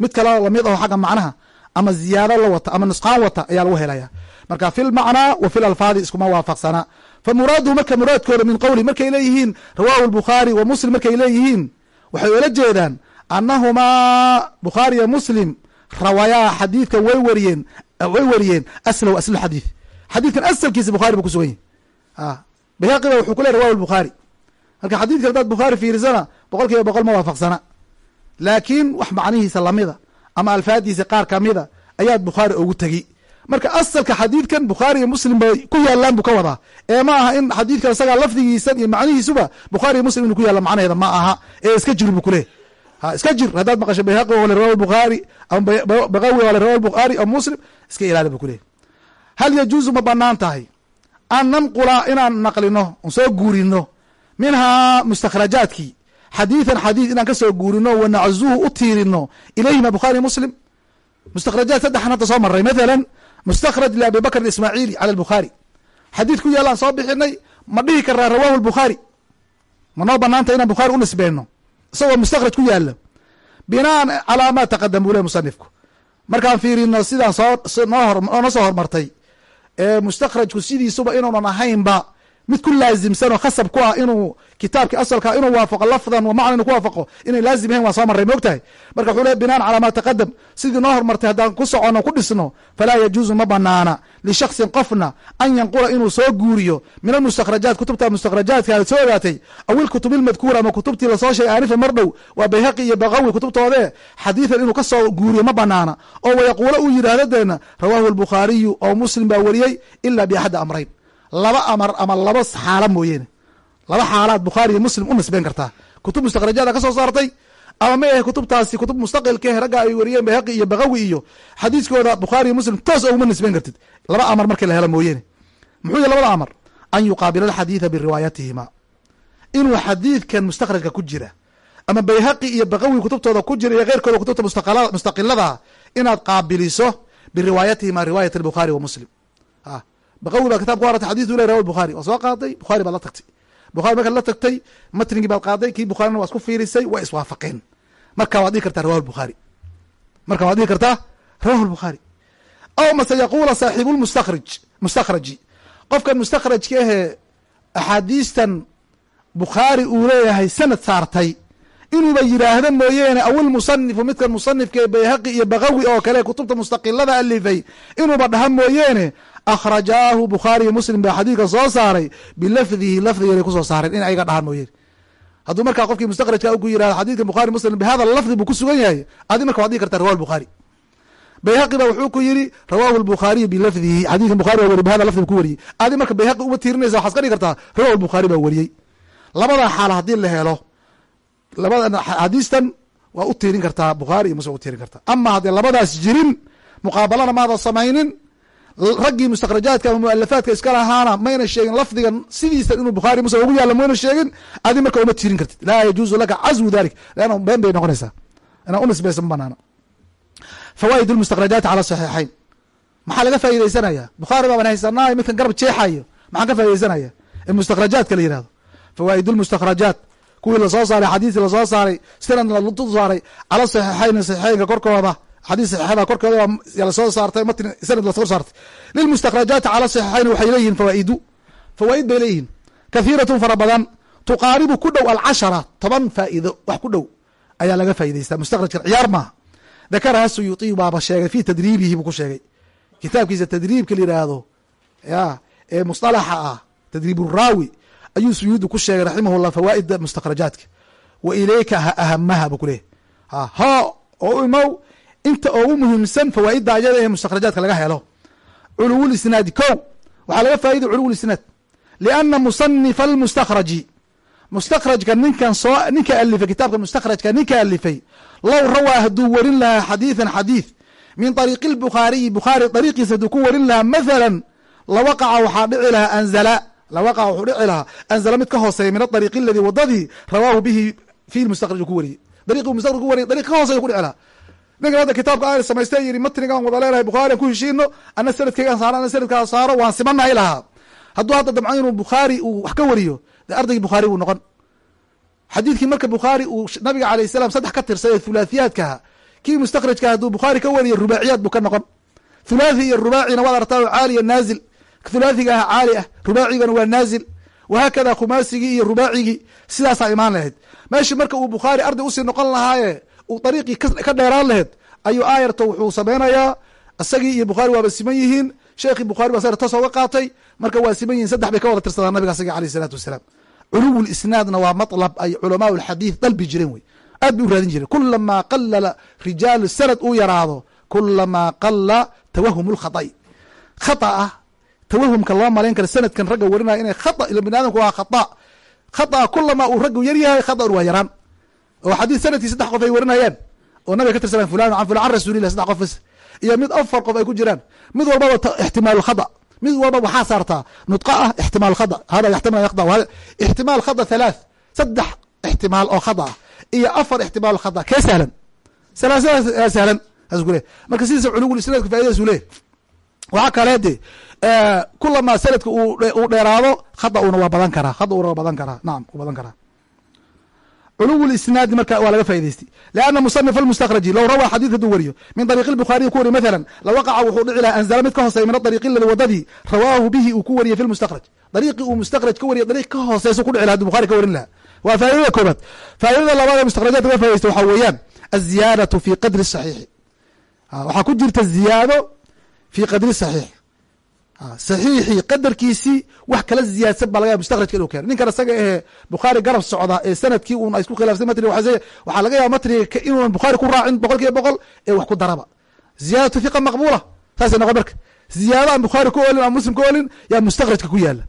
mid kale la mid aho xagga macnaha ama ziyaado la wata ama nusqaan wata ayaa lagu helaya marka fi lmacnaa wa fi lalfaadi iskuma waafaqsana. Fa muraaduhu marka muraadkooda min qowli markay leeyihiin rawahu lbukhaari wa muslim markay leeyihiin waxay ola jeedaan annahumaa bukhaari iyo muslim rawayaa xadiidkan way wariyeen way wariyeen aslahu aslu xadiid. Xadiidkan asalkiisa bukhari bu kusugan yahi bayhaqiba wuxuu ku ley rawahu lbukhaari marka xadiidkan haddaad bukhaari fiirisana boqol boqol ma waafaqsana laakiin wax macnihiisa lamida ama alfaadiisa qaar kamida ayaad bukhaari ugu tegi marka asalka xadiidkan bukhaari iyo muslim bay ku yaalaan buu ka wadaa. Ee ma aha in xadiidkan isagaa lafdigiisan iyo macnihiisuba bukhaari iyo muslim inuu ku yaalla macnaheeda ma aha. Ee iska jir buu kuleh ha iska jir. Haddaad maqasho bayhaqi wale rawa bukhaari ama bagawi wale rawa bukhaari ama muslim iska ilaali buu kuleh hal yajuuzu ma bannaan tahay an nanqula inaan naqlino on soo guurino minhaa mustakhrajaadkii xadiidan xadiid inaan ka soo guurino wanacuzuhu u tiirino. Ilayhima bukhaari muslim. Mustakhrajaad saddexan hadda soo maray mathalan mustakhraj liabi bakr ismaaciili cala albukhaari xadiid ku yaalaan soo bixinay ma dhihi karaa rawahu lbukhaari ma noo banaanta inaan bukhaari u nisbeyno isagoo mustakhraj ku yaalla binaan calaa ma taqadam buu le musanifku markaan fiirino sidaan soo noo soo hormartay ee mustakhrajku sidiisuba inuunan ahaynba mid ku laazimsan oo khasab ku ah inuu kitaabki asalka inuu waafaqo lafdan wa macna inu ku waafaqo inay laazim yahayn waan soo marray moog tahay marka wuxuu le binaan calaa ma taqadam sidii noo hormartay haddaan ku socono ku dhisno falaa yajuuzu ma banaana lishaksin qofna an yanqula inuu soo guuriyo min almustakhrajaat kutubta mustakhrajaadka aad soo ogaatay aw ilkutub ilmadkuura ama kutubtii la soo sheegay aanifa mar waa bayhaqi iyo bagawi kutubtoode xadiidan inuu ka soo guuriyo ma banaana oo wayaquula uu yidhaahdo deena rawaahu albukhaariyu oo muslim baa wariyey ila biaxadi amrayn laba amar ama laba xaala mooyeene laba xaalaad bukhaari iyo muslim u nisbeyn kartaa. Kutub mustakhrajaada ka soo saartay ama ma ahe kutubtaasi kutub mustaqilkahe ragga ay wariyeen bayhaqi iyo bagawi iyo xadiiskooda bukhaari iyo muslim toos oguma nisbeyn kartid. Laba amar markii la helo mooyeene muxuu yahy labada amar? An yuqaabila alxadiida biriwaayatihima inuu xadiidkan mustakhrajka ku jira ama bayhaqi iyo bagawi kutubtooda ku jira iyo keyrkooda kutubta mustaqilada inaad qaabiliso biriwaayatihima riwaayat albukhaari wa muslim bagawi baa kitab ku haratay xadis u le rawa bukhaari waa soo qaaday bukhari baad la tagtay bukhari markaad la tagtay matnigii baad qaaday kii bukharina waa isku fiirisay waa iswaafaqeen marka waad dhihi kartaa rawahu bukhaari marka waad dhihi kartaa rawahu lbukhaari aw mase yaquula saaxiibu lmustakhrij mustakhraji qofkan mustakhrajka ahee axaadiistan bukhaari uu leeyahay sanad saartay inuuba yidhaahdo mooyeene awil musanifu midkan musanifka bayhaqi iyo bagawi oo kale kutubta mustaqilada alifay inuuba dhaha mooyeene akhrajaahu bukhaariyo muslim baa xadiidka soo saaray bilafdihi lafdigeena ku soo saareen in ayaga dhahaan mooyeen hadduu markaa qofkii mustakrajka ku yiraahdo xadidka bukhari muslim bihada lafdi buu ku sugan yahay adi marka waad dhigi kartaa rawahu bukhaari bayhaqi ba wuxuu ku yiri rawahu lbukhaariyu bilafdihi xadidka bukhari baa weriy bihada lafdi bu ku wariyey adi marka bayhaqi uma tiirinaysa waxaad ka dhigi kartaa rawahu lbukhaari baa wariyey labada xaal haddii la helo labada xadiistan waa u tiirin kartaa bukhaari iyo muslim u tiirin kartaa ama haddii labadaas jirin muqaabalana maada samaynin raggii mustakrajaadka ama mualafaadka iska lahaana mayna sheegin lafdigan sidiisa inuu bukhaari muslim ugu yaalla mayna sheegin adi marka uma tiirin kartid. Laa yajuuzu laka cazwu dalik leanna been bay noqonaysaa. Inaa ma banaana. Fawaa'id lmustakrajaati cala saxiixayn. Maxaa laga faaideysanaya bukhaari baaban haysanaa midkan garab jeexayo maxaan ka faa'ideysanaya ee mustakrajaadka la yihahdo fawaa'id lmustakrajaat kuwii la soo saaray xadiisii la soo saaray sanadna lalu saaray cala saxiixayn saxiixeynka korkooda xadiis saxiixada korkooda la soo saartay matn sanad la soo saartay. Lilmustakrajaati cala saxiixayn waxay leeyihiin fawaa'idu fawaa'id bay leeyihiin kathiiratun fara badan. Tuqaaribu ku dhow alcashara toban faa'ido wax ku dhow ayaa laga faa'idaystaa mustakrajkan ciyaar maaha dakaraha suyuuطiyu baaba sheegay fi tadriibihi buu ku sheegay. Kitaabkiisa tadriibka la yihaahdo ya ee musطalaxa ah tadriib uraawi ayuu suyuudi ku sheegay raximah llah fawaa'ida mustakrajaadka wa ilayka ha ahamaha buu kuleeyahy ha oo imow inta ogu muhiimsan fawaaida ayada ee mustakrajaadka laga helo. Culuw isnaadi waxaa laga faaiday culuw isnaad. Musanifa almustakraji mustakrajka ninkan soo ninka alifay kitaabka mustakrajka ninka alifay low rawaa hadduu warin lahaa xadiidan xadiid min ariiqi lbukhaariyi bukhaari ariiqiisa hadduu ku warin lahaa mathala lawaqaca waxaa dhici lahaa anzala lawaqaca wuxuu dhici lahaa anzala mid ka hooseeya min aariiqi aladii wadadii rawaahu bihi fi mustakraj ku wariyey. Dariiqi mustaqraj ku wariyay dariiq ka hooseya ku dhici lahaa ninkan hadda kitaabka aan samaystay yidhi matnigaan wada leenahay bukhari aan ku heshiino ana sanadkeygaan saaro ana sanadkaa saaro waan simanahay lahaa. Hadduu hadda damco inuu bukhaari uu wax ka wariyo de ardaygii bukhaari buu noqon. Xadiidkii marka bukhaari uu nabiga alayh salam saddex ka tirsaday thulaathiyaadkaha kii mustakrajka hadduu bukhaari ka wariyo rubaaciyaad buu ka noqon. Thulaathi iyo rubaacina waad artaa caaliya naazil. Thulaathiga ah caali ah rubaacigana waa naazil. Wahaakada khumaasigii iyo rubaacigii sidaasaa imaan lahayd. Meeshii marka uu bukhaari arday u sii noqon lahaaye uu dariiqii ka dheeraan lahayd ayuu aayarto wuxuu sameynayaa isagii iyo bukhaari waaba siman yihiin. Sheekhii bukhari ba toos oga qaatay. Marka waa siman yihiin saddex bay ka wada tirsadaan nabiga asagi aleyh isalaatu wasalaam. Culuw lisnaadna waa maطlab ay culamaa lxadiid dalbi jireen wey. Aad bay u raadin jireen kulamaa qalala rijaal sanad uu yaraado kulamaa qala tawahum lkhaطi khata ah tawahumka loo malayn kara sanadkan ragga warinaya inay khata ila bini waa khata. Khata kulamaa uu raggu yar yahay khatan waa yaraan oo xadiid sannadkii saddex qof ay warinayaan oo nabiga ka tirsanaan fulan an fulan can rasulilah saddex qof bas iyo mid afar qof ay ku jiraan. Mid walbaba ixtimaal khada. Mid walba waxaa saartaa nudqa ah ixtimaal khada. Hada yaxtamal yakda ixtimaal khada halaath saddex ixtimaal oo khada ah iyo afar ixtimaal khada. Kee sahlan? Salaasadaas sahlan saas ku le. Marka sidiisa culuwul isnaadka faidadaas u leh waxaa kale de kulamaa sanadka uu dheeraado khada una waa badan karaa khada una waa badan karaa. Nacam u badan karaa culuw isnaadi marka waa laga faa'idaystay lianna musanif almustakraji low rawaa xadiid hadduu wariyo min dariiqi lbukhaariyi ku wariyo mathalan lawaqaca wuxuu dhici lahaa anzala mid ka hooseeya min adariiqi ladi wadadii rawaahu bihi uu ku wariyey fi lmustakraj dariiqii uu mustakraj ka wariya dariiq ka hooseysa ku dhici laha haduu bukhari ka warin lahaa. Waa faa'idada koobaad faa'idada labaad ee mustakrajaadka laga faa'idaysta waxaa weeyaan aziyaadatu fi qadri saxiixi. Waxaa ku jirta ziyaado fi qadri saxiix saxiixii qadarkiisii wax kala ziyaadsan baa laga yaaba mustakrajka inuu keeno. Ninkan isaga ahee bukhaari garab socda ee sannadkii un ay isku khilaafsan matniga waxaa laga yaaba matniga inuunan bukhaari ku raacin boqol kiiba boqol ee wax ku daraba. Ziyaadatu hiqa maqbuula. Saasay noqon marka. Ziyaado aan bukhaari ku olin aan muslim ku olin yaa mustakrajka ku yaalla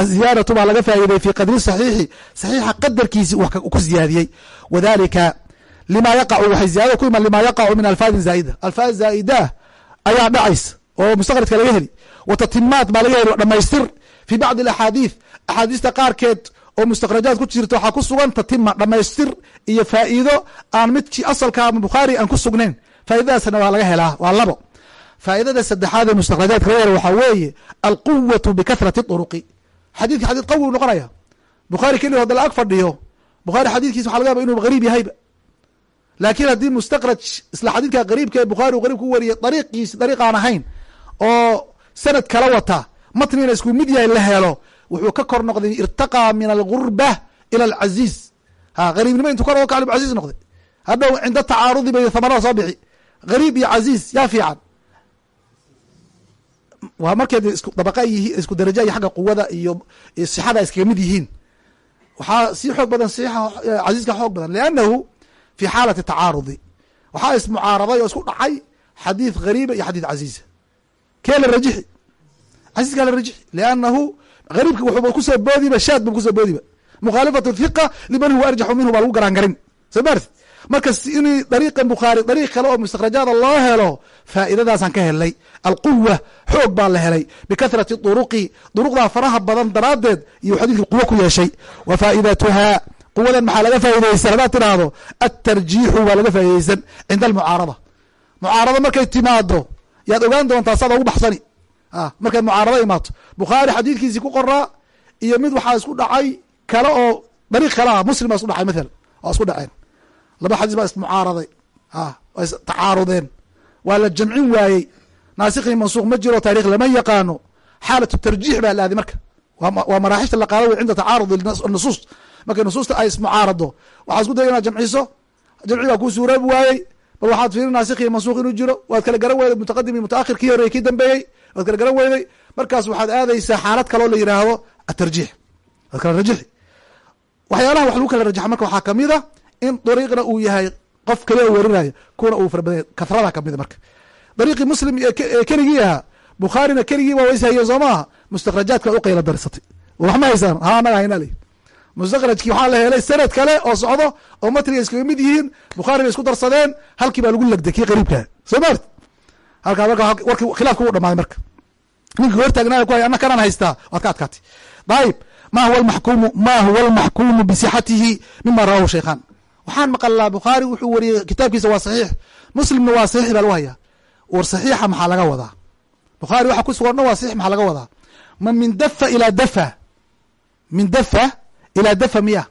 aziyaadatu baa laga faa'iday fi qadri saxiixi. Saxiixa qadarkiisi wax ku ziyaadiyey wadalika lima yaqacu waxay ziyadada ku iman lima yaqacu min alfaadin zaa'ida. Alfaad zaa'idah ayaa dhacaysa oo mustakrajka laga heli. Watatimaat baa laga heli dhamaystir. Fi bacdi axaadiid axaadiista qaarkeed oo mustakrajaad ku jirta waxaa ku sugan tatima dhamaystir iyo faa'iido aan midkii asalka ama bukhaari aan ku sugnayn. Faaidadaasna waa laga helaa waa labo. Faa'idada saddexaad ee mustakrajaadka laga helo waxaa weeye alquwatu bikahrati طuruqi xadidka xadid qawi u noqonaya bukhaari keli hada la ag fadhiyo bukhaari xadiidkiisa waxa laga yaba inuu gariib yahayba laakiin haddii mustakraj isla xadiidka gariibka ee bukhaari uu gariib ku wariyay dariiqiisi dariiq aan ahayn oo sanad kala wata matnina isku mid yahay la helo wuxuu ka kor noqday irtaqaa min algurba ila alcaziiz ha gariibnimo intuu kor oga caziiz noqday. Hadhow cinda tacaarudi bay thamarada soo bixi. Gariib iyo caziiz yaa fiican. Waa markeed isku dabaqa yihiin isku daraja iyo xagga quwada iyo sixada iskaga mid yihiin. Waxaa sii xoog badan saxiixa casiiska xoog badan liannahu fi xaalati tacaarudi. Waxaa ismucaaraday oo isku dhacay xadiid gariiba iyo xadiid casiiza kee la rajixi casiiskaa la rajixi liannahu gariibka wuxuuba ku soo boodiba shaad bu ku soo boodiba. Mukhaalifatu thiqa liman huwa arjaxu minhu baa lagu garaangarin. Soo maarti marka in dariiqan bukhaari dariiq kale oo mustakhrajaada loo helo faa'iidadaasaan ka helnay. Alquwa xoog baa la helay. Bikathrati duruqi duruqdaa faraha badan daraaddeed iyo xadiidka quwo ku yeeshay. Wa faa'idatuhaa quwadan maxaa laga faa'idaysan haddaad tidhaahdo atarjiixu waa laga faa'idaysan cinda almucaarada. Mucaarado markay timaado yaad ogaan doontaa saada ugu baxsani. Markay mucaarado imaato. Bukhaari xadiidkiisii ku qoraa iyo mid waxaa isku dhacay kale oo dariiq kale ah muslim baa isku dhacay mathalan waa isku dhaceen. Laba xadiis baa ismucaaraday waa istacaarudeen waa la jamcin waayey. Naasikhi mansuuq ma jiro taarikh lama yaqaano. Xaalatu tarjiix baa laaday marka. Waa maraaxishta la qaado wey cinda tacaarud nusuus markay nusuusta ay ismucaarado waxaa isku daya inaad jamciso? Jamci baa kuu suuroobi waayey bal waxaad fiiri naasikhi mansuuq inuu jiro waad kala garan weyday mutaqadim iyo mutaakhir kii horey kii dambeeyey waad kala garan weyday markaas waxaad aadaysaa xaalad kaloo la yidhaahdo atarjiix waad kala rajixi. Waxyaalaha wax lagu kala rajaxa marka waxaa ka mid a in dariiqna uu yahay qof kaliya werinayo kuna uu farabadanya kathrada kamida marka. Dariiqii muslim ee keligii ahaa bukhaarina keligii waa wayshayeen soo maaha mustakrajaadka u qayla darisatay wax ma haysaan? Ha anaga haynaa ley mustakrajkii waxaa la helay sanad kale oo socdo oo matriga iskaga mid yihiin bukhaari bay isku darsadeen halkii baa lagu kii qariibkaa soo maart halkaa marka warki khilaafka u dhamaaday marka. Ninka hortaagnaa ku hay ana kanaan haystaa waad ka adkaatay. Dayib ma huwa lmaxkumu ma huwa almaxkumu bisixatihi mima rawahu shaykhan waxaan maqalnaa bukhaari wuxuu wariyey kitaabkiisa waa saxiix muslimna waa saxiix baa lagu hayaa. War saxiixa maxaa laga wadaa? Bukhaari waxa ku sugan dhan waa saxiix maxaa laga wadaa? Ma min dafa ilaa dafa min dafa ilaa dafa miya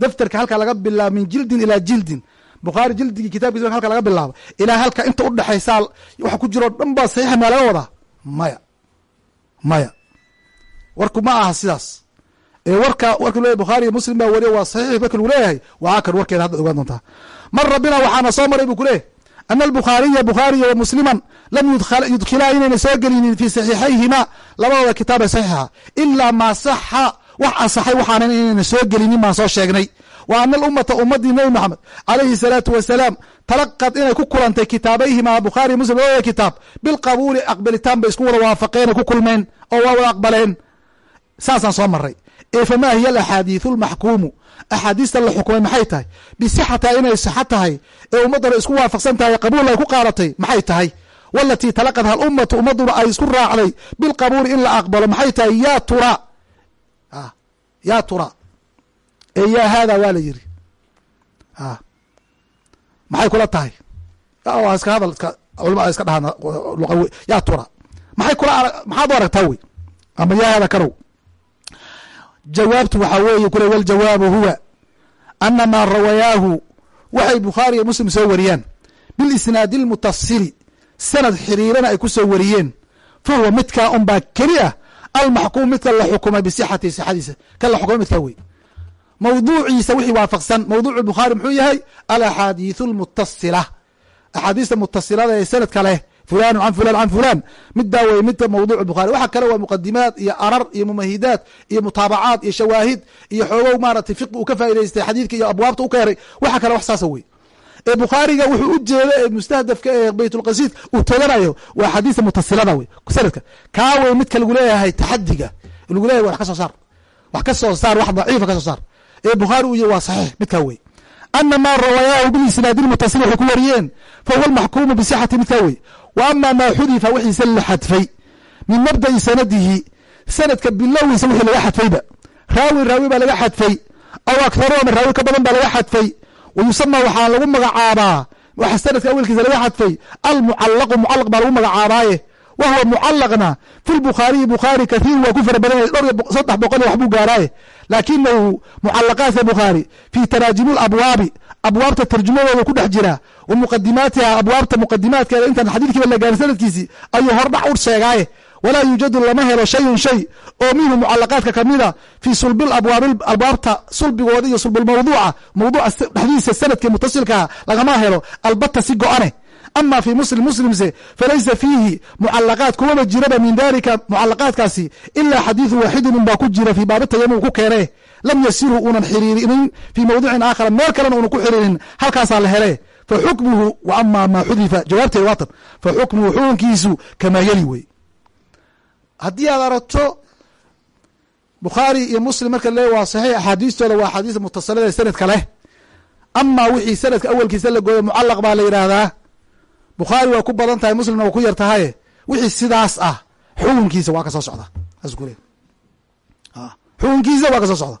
daftarka halkaa laga bilaabo min jildin ilaa jildin bukhaari jildigii kitabkiisa halka laga bilaabo ilaa halka inta udhexaysaa waxa ku jiroo dhan baa saxiixa miyaa laga wadaa maya maya warku ma aha sidaas ee warka warka leeyahy bukhaari iyo muslim baa wariya waa saxiix marka leeyahay waa kan warkeeda hadda ogaan doontaa mar rabbina waxaana soo maray buu ku leeyahy ana albukhaariya bukhaariya wa musliman lam yudkhilaa inayna soo gelinin fi saxiixayhima labadooda kitaaba saxiixa ilaa maa saxa wax asaxay waxaanan inayna soo gelinin baan soo sheegnay. Wa ana alummata ummadii nebi moxamed calayhi salaatu wasalaam talaqad inay ku kulantay kitaabayhima bukhaari muslim labadooda kitaab bilqabuuli aqbalitaan bay isku wada waafaqeen ku kulmeen oo waa wada aqbaleen. Saasaan soo maray ee famaa hiya alaxaadiidu almaxkuumu axaadiista la xukumay maxay tahay? Bisixata inay saxo tahay ee ummaddana isku waafaqsan tahay qabuul ay ku qaadatay maxay tahay? Walatii talaqadha alummatu ummaduna ay isku raacday bilqabuuli in la aqbalo maxay tahay? Yaa tura yaa tura. Ee yaa haada waa la yiri. Maxay kula tahay? Iska hadal culamada iska dhahaan luqawi yaa tura. Maxay kula maxaad u aragtaa wey ama yaa haada karow? Jawaabtu waxaa weeye kule waljawaabu huwa ana maa rawayaahu waxay bukhaari iyo muslim soo wariyaan. Bilisnaadi اlmutasili sanad xiriirana ay ku soo wariyeen. Fa huwa midkaa un baa keli ah almaxkuum midka la xukumay bisixati sixadiisa kan la xukumay midkaa wey mawduuciisa wixii waafaqsan mawduucu bukhaari muxuu yahay alaxaadiiثu اlmutasila axaadiista mutasilada ee sanadka leh fulanu can fulan can fulan midbaa wey midka mawduuc bukhari waxa kale waa muqadimaad iyo arar iyo mumahidaad iyo mutaabacaad iyo shawaahid iyo xoogow maaratay fiqi uu ka faa'idaystay xadiidka iyo abwaabta u ka waxa kale wax saasa wey ee bukhaariga wuxuu u jeeda ee mustahdafka ee baytulqasiid uu toganayo waa xadiista mutasilada wey sanadka kaa wey midka lagu leeyahay taxadiga lagu leeyahay wax ka soo saar. Wax ka soo saar wax daciifa ka soo saar. Ee bukhaari uu yahy waa saxiix midkaa wey ana maa rawayaahu bilisnaadi lmutasil waxay ku wariyeen fa huwa almaxkuumu bisixati midkaa wey wa ama maa xudifa wixiise la xadfay. Min mabda'i sanadihi sanadka bilowgiisa wixii laga xadfayba. Raawi raawi baa laga xadfay. Aw akharu ama raawi ka badan baa laga xadfay wa yusama waxaa lagu magacaabaa waxa sanadka awelkiisa laga xadfay almucalaqu mucalaq baa lagu magacaabaaye wa huwa mucalaqna fi lbukhaariyi bukhaari kathiir waa ku fara badan yahay dhowr iyo saddex boqol iyo waxbuu gaaraaye laakinahu mucalaqaadka bukhaari fi taraajimi labwaabi abwaabta tarjumadooda ku dhex jira wa muqadimaatiha abwaabta muqadimaadkeeda intaan xadiidkiiba la gaarin sanadkiisii ayuu hordhac u sheegaaye walaa yuujadu lama helo shayun shay oo minhu mucalaqaadka kamida fii sulbil abwaabi abwaabta sulbigooda iyo sulbilmawduuca mawduuca dhexdiisa sannadkii mutasilkaa lagama helo albata si go-ane. Ama fi muslim muslimse falaysa fiihi mucalaqaat kuwaba jiraba min dalika mucalaqaadkaasi ilaa xadiidu waaxidin un baa ku jira fii baabi tayamum ku keene lam yasiru unan xiriirinin fii mawdicin aakhara meel kalena una ku xiriirin halkaasaa la hele fa xukmuhu wa ama maa xudifa jawaabteeda waatan fa xukmuhu xukunkiisu kamaa yeli wey haddii aad aragto bukhaari iyo muslim marka le waa saxiix axaadiistooda waa axaadiis mutasilada sanadka leh. Ama wixii sanadka awelkiisa la gooyo mucalaq baa la yidhaahdaa. Bukhaari waa ku badan tahay muslimna waa ku yar wixii sidaas ah xukunkiisa waa ka socda. Saas ku le xukunkiisa waa ka socda.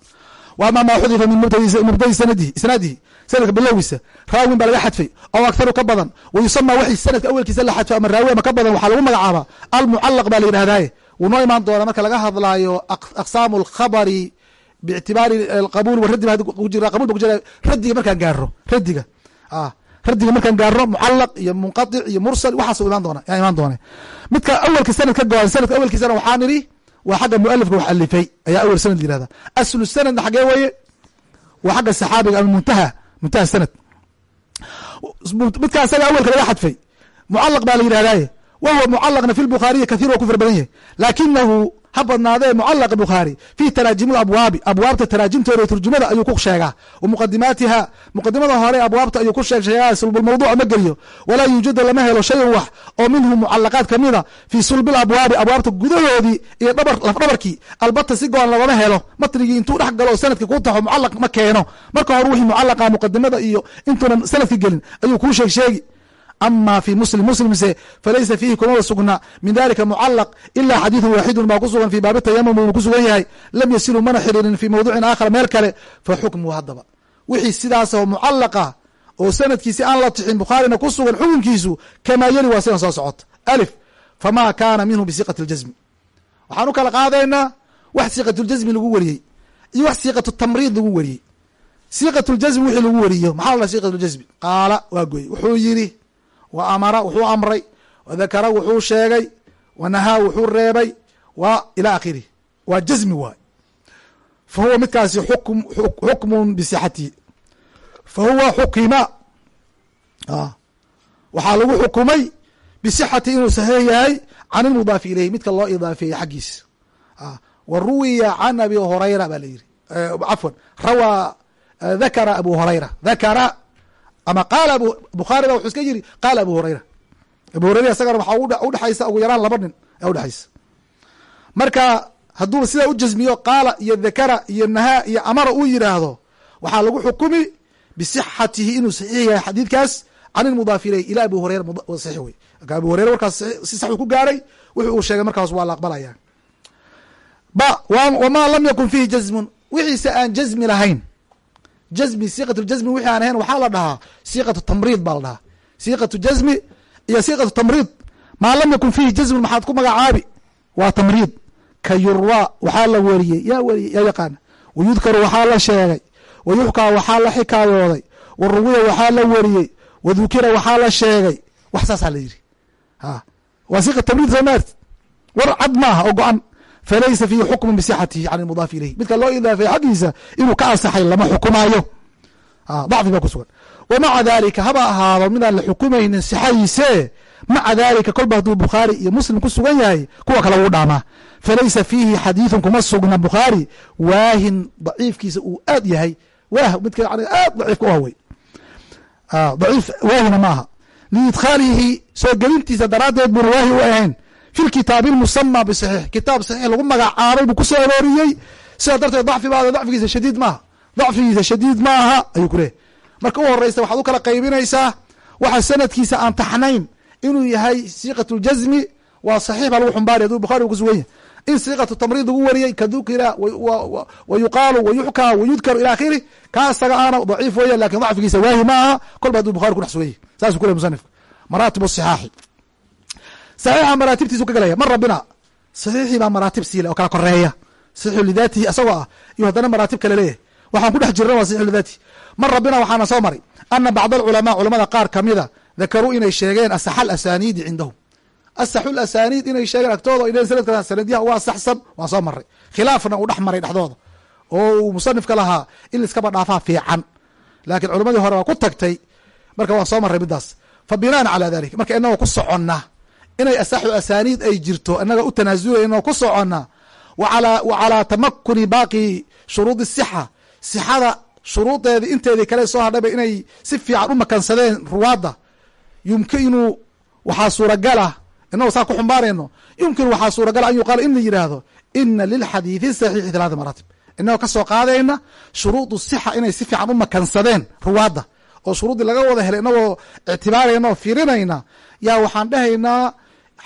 Wa ama maa xudifa min mubtadi sanadihi isnaadihi sanadka bilowgiisa. Raawin baa laga xadfay oo akharu ka badan. Wa yusama sanadka awelkiisa la xadfay ama raawi ama ka badan waxaa lagu magacaabaa. Almucalaq baa la yidhahdaaye wuu noo imaan doona marka laga hadlaayo aqsaamu alkhabari biictibaari qabuul waradi ba ku jira qabul ba ku jira radiga markaan gaaro radiga radiga markaan gaarno mucalaq iyo munqatic iyo mursal waxaas imaan doona yaa imaan doona midka awelka sanad ka go-an sanadka awelkiisana waxaa nidhi waa xagga mualifka wax alifay ayaa awel sanad yirahda aslu sanadna xagee weeye waa xagga saxaabiga ama muntaha muntaha sanad. Midka asaga awelka laga xadfay mucalaq baa la yidhahdaaye wa mucalaqna fi lbukhaariyi kathir waa ku fara yahay laakinahu ha badnaadee mucalaq bukhaari fi taraajim abwaabi abwaabta taraajimtooda turjumada ayuu ku sheegaa wa muqadimada hore abwaabta ayuu ku sheeg sheegaa sulbulmawduuc ma geliyo walaa yuujada lama helo shayan wax oo minhu mucalaqaad kamida fi sulbi abwaabi abwaabta gudahoodii iyo lafdhabarkii albata si go-an lagama helo matnigii intuu dhex galo sanadki ku taxo mucalaq ma keeno marka hore wixii mucalaqa muqadimada iyo intuunan sanadki gelin ayuu kuu sheeg sheegi ama fi muslim muslimse falaysa fiihi kumaba sugna min dalika mucalaq ila xadiidu waaxidun baa ku sugan fi baabi tayamum uu ku sugan yahay lam yasilu mana xiriirin fi mawducin aakhar meel kale fa xukmuhu haddaba wixii sidaasoo mucalaqa oo sanadkiisi aan la tixin bukhaarina ku sugan xukunkiisu kamaa yeli waa sidan soo socota alif fama kaana minhu bisiqati ljasmi waxaan u kala qaadaynaa wax siiqatuljasmi lagu wariyey iyo wax siiqatu tamriid lagu wariyey siiqatuljasmi wixii lagu wariyo maxaa la siiqatuljasmi qaala waa goy wuxuu yiri wa amara wuxuu amray. Wa dakara wuxuu sheegay. Wa nahaa wuxuu reebay. Wa ila akhirih waa jasmi waay fa huwa midkaasi xukm xukmun bisixatihi fa huwa xukima. Waxaa lagu xukumay bisixati inuu saxiix yahay can ilmudaafi ilayhi midka loo idaafeeyey xaggiisa wa ruwiya can abi hurayra baa la yiri cafwan rawaa dakara abu hurayra. Dakara ama qaala bukhaari ba wuxuu iska yiri qaala abu hurayra. Abu hurayra isagana waxaa udhexaysa ugu yaraan laba nin aa udhexaysa marka hadduu sidaa u jasmiyo qaala iyo dakara iyo nahaa iyo amara uu yidhaahdo waxaa lagu xukumi bisixatihi inuu saxiix yahay xadiidkaas can ilmudaaf ileyh ila abu hurayra saxiix wey marka abu hurayra warkaas si sax ku gaaray wixi uu sheegay markaas waa la aqbalaya. Ba wamaa lam yakun fiihi jazmun. Wixiise aan jazmi lahayn jazmi siiqatu jazmi wixii aan ahayn waxaa la dhahaa siiqatu tamriid baa la dhahaa. Siiqatu jazmi iyo siiqatu tamriid. Maa lam yakun fiihi jazmun maxaad ku magacaabi? Waa tamriid. Ka yurwa waxaa la weriyey yaa weriyey yaa yaqaana wayudkaru waxaa la sheegay. Wayuxkaa waxaa la xikaayooday. Waruwiya waxaa la weriyey wadukira waxaa la sheegay. Wax saasaa la yiri ha waa siiqa tamriid soo maarti war cad maaha oo go-an falaysa fiihi xukmu bisixatihi can ilmudaafi ilayh midka loo idaafeeye xaggiisa inuu ka ansaxay lama xukumaayo dacfi baa ku sugan wamaca dalika haba ahaado midaan la xukumaynin sixadiise maca dalika kolba hadduu bukhaari iyo muslim ku sugan yahay kuwa kale wuu dhaamaa falaysa fiihi xadiidun kuma sugna bukhaari waahin daciifkiisa uu aad yahay waah midka yani aad daciif ku ah wey daciif waahina ma liidkhaalihi soo gelintiisa daraaddeed buuna waahi u ahayn fi lkitaabi lmusama bisaxiix kitaab saxiix lagu magacaabay buu ku soo arooriyey sidaa darteed dacfi baada dacfigiisa shadiid maaha dacfigiisa shadiid ma ayuu ku leehay marka u horeysa waxaad u kala qaybinaysaa waxa sanadkiisa aan taxnayn inuu yahay siiqat ljazmi waa saxiix baa lagu xumbaari haduu bukhari u ku sugan yahy in siiqatu tamriid lagu wariyey kadukira wa yuqaalu wa yuxkaa wa yudkaru ila akhirih kaa aana daciif weya laakiin dacfigiisa waahi ma kolba haduu bukhari ku dhex sugan yahy saasuu ku ley musanifka maraatib saxiixa maraatibtiisu ka galaya mar rabbina saxiixii baa maraatib siile oo kala koreeya saxiixu lidaatihi isagoo ah iyo haddana maraatib kale leeyahay. Waxaan ku dhex jirna waa saxiixu lidaatihi. Mar rabbina waxaana soo maray ana bacd alculamaa culamada qaar kamida dakaruu inay sheegeen asaxa alasaniidi cindahum asaxu lasaniid inay sheegeen agtooda o sanadka sanadyaha u asaxsan waan soo maray. Khilaafna uu dhex maray dhexdooda. Oo uu musanifka lahaa in laiskaba dhaafaa fiican. Laakiin culamadii hore waa ku tagtay marka waan soo maray midaas. Fa binaan calaa dalika marka inagoo ku soconna inay asaxu asaaniid ay jirto inaga u tanaasulaya inagoo ku soconna wa calaa tamakuni baaqi shuruudi sixa. Sixada shuruudeedi inteedii kale soo hadhayba inay si fiican u makansadeen ruwaadda. Yumkinu waxaa suuragala inagoo saa ku xumbaarayno. Yumkinu waxaa suuragala an yuqaala in la yidhaahdo ina lilxadiidi saxiixi talaata maraatib inagoo ka soo qaadayna shuruudu sixa inay si fiican u makansadeen ruwaadda. Oo shuruuddii laga wada helay inagoo ictibaarayna oo fiirinayna yaa waxaan dhahaynaa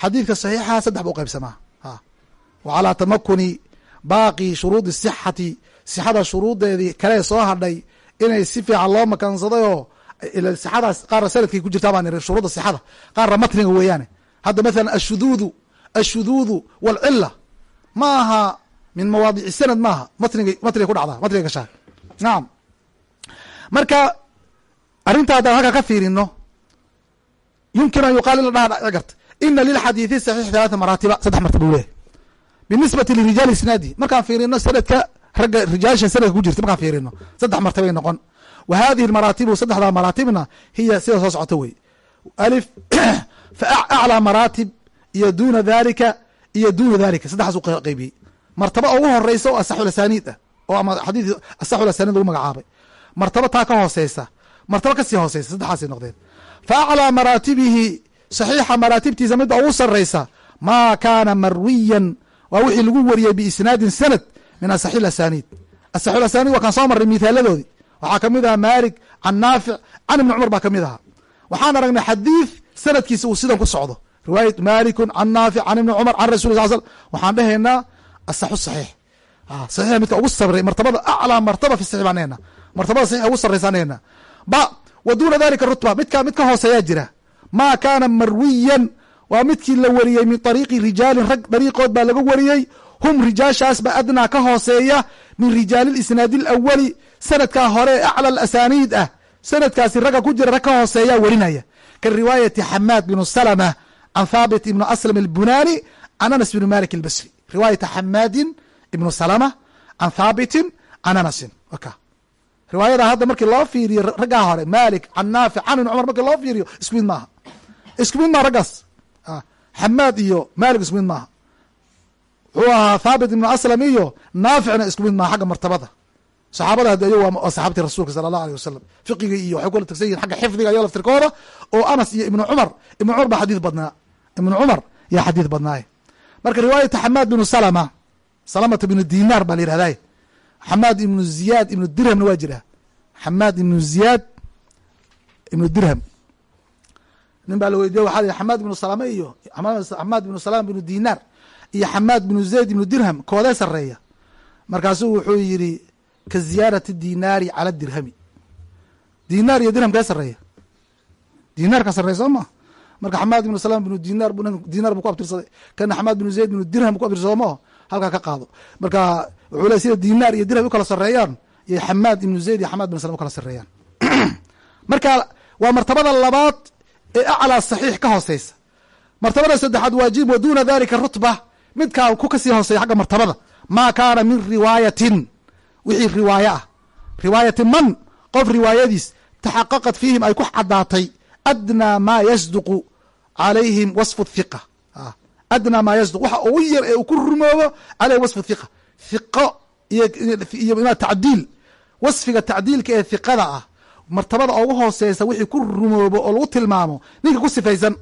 xadiidka saxiixa saddex ba u qaybsamaa. Wa calaa tamakuni baaqi shuruudi sixati. Sixada shuruudeedii kale soo hadhay inay si fiican loo makansaday oo sixadaas qaarna sanadkay ku jirtaa baan shuruudda sixada. Qaarna matniga weeyaane. Hadda mathalan ashuduudu ashuduudu walcila ma aha min mawaadici sanad maaha matniga matniga ku dhacdaa matniga gashaa nacam marka arrinta haddaan halkaa ka fiirino yumkin an yuqaal in la dhaha dhici karta ina lilxadiidi saxiix halaata maraatiba saddex martaba u leeyahy binisbati lirijaali isnaadi markaan fiirino sanadka ragga rijaasha sanadka ku jirta markaan fiirino saddex martabay noqon wa hadihi maraatibu saddexdaa maraatibna hiya sida soo socota wey alif fa aclaa maraatib iyo duna dalika iyo duna dalika saddexaas u qeybiyey martaba ugu horeysa oo asaxulasaniid ah oo ama xadiid asaxulasaniid lagu magacaabay martaba taa ka hooseysa martaba ka sii hooseysa saddexaasay noqdeen fa aclaa maraatibihi saxiixa maraatibtiisa midda ugu sareysa maa kaana marwiyan waa wixii lagu wariyey biisnaadin sanad min asaxi asaniid asaxu asaniid waa kaan soo marray mithaaladoodii waxaa ka mid aha malik can naafic can ibni cumar baa ka mid ahaa. Waxaan aragnay xadiid sanadkiisa uu sidan ku socdo. Riwaayat malikun can naafic can ibni cumar can rasul sal slm waxaan dhehaynaa asaxu saxiix. Saxiixa midka ugu sarey martabada aclaa martaba fi saxiix baan dhehaynaa martabada saxiix ugu sarreysaan dhehaynaa ba wa duuna dalika rutba. Midka mid ka hooseeyaa jira maa kaana marwiyan. Waa midkii la wariyey min ariiqi rijaalin rag dariiqood baa laga wariyey hum rijaashaasba adnaa ka hooseeya min rijaali isnaadi alawali sanadkaa hore ee acla asaniid ah. Sanadkaasi ragga ku jira rag ka hooseeyaa werinaya ka riwaayati xamaad binu salma can thaabit ibnu aslam albunani can anas bn malik albasri. Riwaayata xamaadin ibnu salama can thaabitin can anasin riwaayada hadda markii loo fiiriyo raggaa hore malik can naafic can ibn cumar markii loo fiiriyo isku mid maaha. Isku mid maaha raggaas. Xamaad iyo malik isku mid maaha. Wuxuu ahaa thaabit ibnu aslam iyo naaficna isku mid maaha xagga martabada. Saxaabada haddi ayago waa saxaabati rasuulka sala allah alيh wasalam fiqiga iyo waxay kula tagsan yihiin xagga xifdiga iyo laftirkooda. Oo anas iyo ibnu cumar ibnu cumar baa xadiid badnaa. Ibnu cumar yaa xadiid badnaaye. Marka riwaayata xamaad binu salama salamata binu dinaar baa la yihahday xamaad ibnu ziyaad ibnu dirhamna waa jira. Xamaad ibnu ziyaad ibnu dirham. Nin baa la weydiye waxa la xamaad ibnu salama iyo xamaad ibnu salama binu dinaar iyo xamaad binu zayd ibnu dirham koodee sareeya markaasuu wuxuu yidhi ka ziyaarati dinaari cala dirhami. Dinaar iyo dirham kee sareeya dinaar ka sareeya soo ma? Marka xamaad ibnu salam binu dinaar dinaar bu ku abtirsaday. Kana xamaad binu zayd binu dirham bu ku abtirsada mao halkaa ka qaado. Marka wuxuu le sida dinaar iyo dirham u kala sareeyaan iyo xamaad ibnu zayd iyo xamaad binu salam u kala sareeyaan marka waa martabada labaad ee aclaa saxiix ka hooseysa. Martabada saddexaad waajib wa duna dalika rutba. Midkaa ku ka sii hooseeya xagga martabada. Maa kaana min riwaayatin. Wixii riwaaye ah. Riwaayati man qof riwaayadiis taxaqaqad fiihim ay ku cadaatay adnaa maa yasduqu calayhim wasfu thiqa adnaa maa yasduq waxa ugu yar ee uu ku rumoobo caleyhim wasfu thiqa hiqo iyo tacdiil wasfiga tacdiilka ee hiqada ah martabada ugu hooseysa wixii ku rumoobo oo lagu tilmaamo ninka ku sifaysan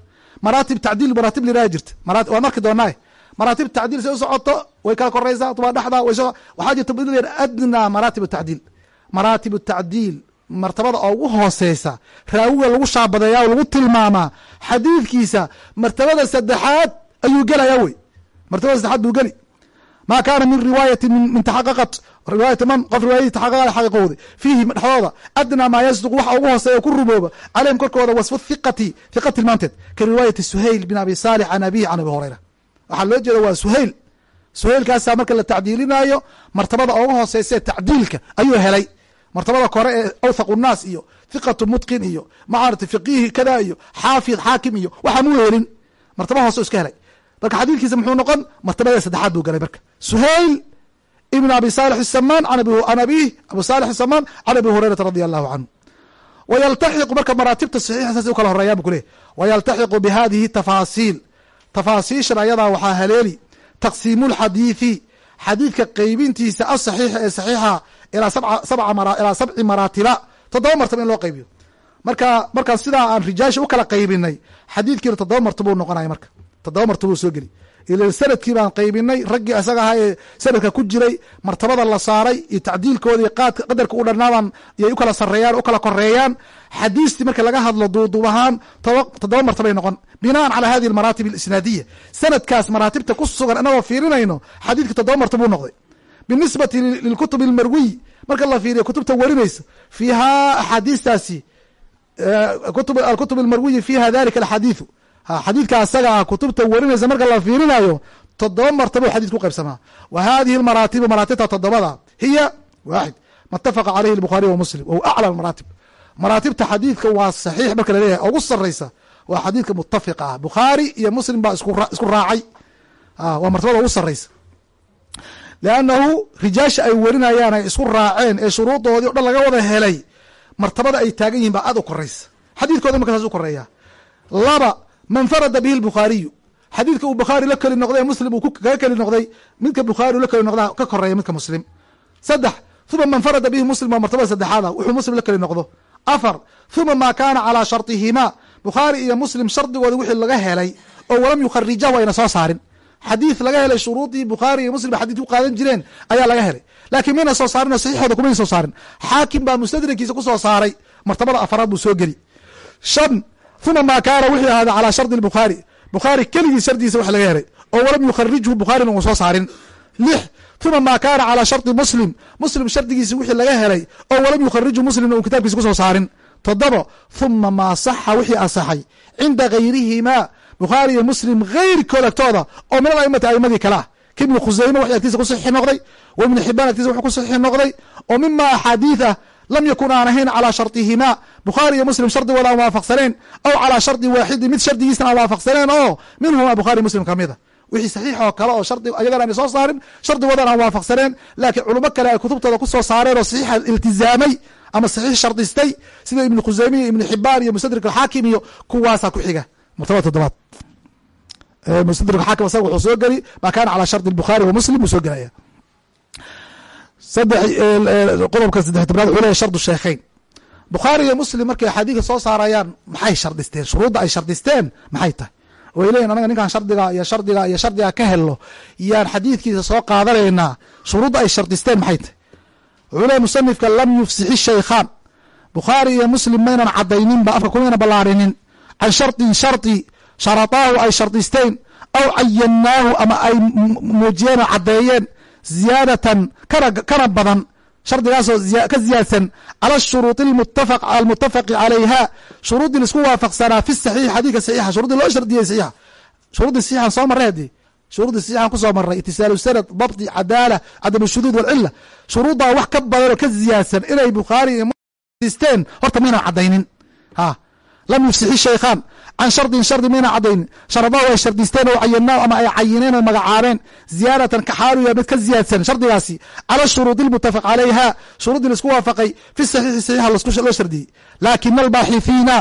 maraatib tacdiil maraatib liraha jirta waan marki doonaa maraatib tacdiil say u socoto way kala koreysaa tubaa dhexda waxaa jirta bd adnaa maraatib tacdiil maraatib tacdiil martabada ugu hooseysa raawiga lagu shaabadeeya lagu tilmaamaa xadiidkiisa martabada saddexaad ayuu gelaya wey. Martabada saddexaad buu geli. Ma kaana min riwaayati min taxaqaqat. Riwaayati man qof riwaayadii taxaqaqada xaqiiqowday. Fiihi dhexdooda adnaa maa yasduq waxa ugu hooseeya ku rumooba caleyhim korkooda wasfu thiqati hiqa tilmaanteed ka riwaayati suhayl bin abi saalix can abihi can abi hurayra. Waxaa loo jeeda waa suhayl. Suhaylkaasaa marka la tacdiilinaayo martabada ugu hooseysa ee tacdiilka ayuu helay. Martabada kore ee awthaqu iyo hiqatu mutqin iyo macaarati fiqihi kada iyo xaafid xaakim iyo waxaa helin. Martaba hoose iska helay marka xadiidkiisa muxuu noqon? Martabada saddexaad buu galay marka. Suhayl ibn abi saalix isamaan an abih abu saalix isamaan can abi hurayrata radi allahu canhu wayaltaxiqu marka maraatibta saxiixa saas u kala horeeyaan bu kuleh wayaltaxiqu bi hadihi tafaasiil. Tafaasiishan ayadaa waxaa haleeli. Taqsiimu lxadiidi xadiidka qeybintiisa asaxiixa ee saxiixa ilaa sabci maraatiba. Toddoba martaba in loo qaybiyo. Marka markaan sidaa aan rijaasha u kala qaybinay xadiidkiina toddoba martabuu noqonaya marka toddoba martabuu soo geli. Ila sannadkii baan qaybinay raggii isaga ahaa ee sanadka ku jiray martabada la saaray iyo tacdiilkooda iyo qaadka qadarka u dhanaadan iyay u kala sareeyaan u kala koreeyaan xadiistii marka laga hadlo duuduub ahaan toddoba martabay noqon. Binaan calaa hadihi almaraatib alisnaadiya sanadkaas maraatibta ku sugan inagoo fiirinayno xadiidka toddoba martabuu noqday. Binisbati lilkutub almarwiy marka la fiiriyo kutubta warinaysa fiihaa axaadiistaasi alkutub almarwiyi fiiha dalika alxadiidu Ah, xadiidka asagaa ah, kutubta werinaysa marka la fiirinayo toddoba martabo xadidku qaybsamaa. Wa hadihi lmaraatibu maraatibta toddobada hiya waaxid. Mutafaqa caleyhi lbukhaariy wa muslim wahu acla maraatib maraatibta xadiidka waa saxiix marka la leeyahay ugu sarraysa waa xadiidka mutafiqa ah. Bukhaari iyo muslim baa isku raacay. Ah, waa martabada ugu sarraysa. Leannahu rijaasha ay werinayaan ay isku raaceen ee shuruudoodii o dhan laga wada helay martabada ay taagan yihiin baa aad u koraysa xadiidkooda marka saas u koreeya laba man farada bihi lbukhaariyu xadiidka uu bukhaari la keli noqday muslim uu kaga keli noqday midka bukhaari la keli noqda ka koreeya midka muslim. Saddex uma man farada bihi muslim waa martabada saddexaada wuxuu muslim la keli noqdo. Afar uma maa kaana calaa sharطihima bukhaari iyo muslim shardigooda wixii laga helay oo walam yukharijah wayna soo saarin. Xadiid laga helay shuruudii bukhaari iyo muslim xadid ku qaadan jireen ayaa laga helay. Laakiin mayna soo saarin oo saxiixooda kumayna soo saarin. Xaakim baa mustadrikiisa ku soo saaray martabada afaraad buu soo geli. Shan uma maa kaana wixii ahaada calaa shardi bukhaari bukhaari keligii shardigiisa wax laga helay. Oo walam yukharijhu bukhaarina uu soo saarin. Lix uma maa kaana calaa shardi muslim. Muslim shardigiisi wixii laga helay. Oo walam yukharijhu muslimna uu kitaabkiisa ku soo saarin. Toddoba uma maa saxa wixii asaxay cinda gayrihimaa. Bukhaari iyo muslim heyrkood agtooda oo min alaimati aimadii kale ah ka wax agtiisa ku noqday. Wa xibaan agtiisa wax ku noqday. Oo mima axaadiid ah lam yakun aan ahayn calaa sharطihimaa bukhaari iyo muslim shardigooda aan waafaqsaneen aw calaa shardi waaxidi mid shardigiisna aan waafaqsaneen oo minhuma bukhaari muslim kamida wixii saxiix oo kale oo shardi ayagan aan soo saarin shardigoodan aan waafaqsaneen laakiin culimo kale ay kutubtooda ku soo saareen oo saxiixa iltizaamay ama saxiix shardistay sida ibni khuseyme iyo ibni xibaan iyo mustadrik alxaakim iyo kuwaasaa ku xiga martabada toddobaad mustadrik xaakim asaga wuxuu soo geli maa kaana calaa shardi bukhaari wa muslim buu soo gelaya qodobka saddex tobnaad wuxuu leeyahy shardu sheekheyn. Bukhaari iyo muslim markay axaadiidka soo saarayaan maxay shardisteen? Shuruudda ay shardisteen? Maxay tahay? Way leeyihiin anaga ninkaan shardiga iyo shardiga iyo shardiga ka helno yaan xadiidkiisa soo qaadanaynaa shuruudda ay shardisteen maxay tahay? Wuxuu musanifka lam yufsixi shaykhaan. Bukhaari iyo muslim maynan cadayninba afka kumayna ballaarinin. Can shardin shardi sharataahu ay shardisteen. Aw cayannaahu ama ay muujiyeen oo caddeeyeen ziyaadatan kana badan shardigaasoo ka ziyaadsan cala shuruudi almutafaqi calayha shuruuddii la isku waafaqsanaa fi saxiix xadiidka saxiixa. Shuruddii loo shardiyey saxiixa. Shuruddii saxiixan soo marray haddii? Shuruddii saxiixan ku soo marray. Itisaalu sanad dabdi cadaala cadam shuduud walcila shuruuddaa wax ka badan oo ka ziyaadsan inay bukhaari iyo muslim horta maynan caddaynin. Ha. Lam yufsixi shaykhaan can shardin shardi mayna cadaynin sharadahu ay shardisteen oo cayanaa ama ay cayineen oo magacaabeen. Ziyaadatan kaxaaluya mid ka ziyaadsan shardigaasi. Cala shuruudi lmutafaq calayha shuruuddii la isku waafaqay. Fi saxiixi saxiixa loo shardiyey laakina albaaxihiina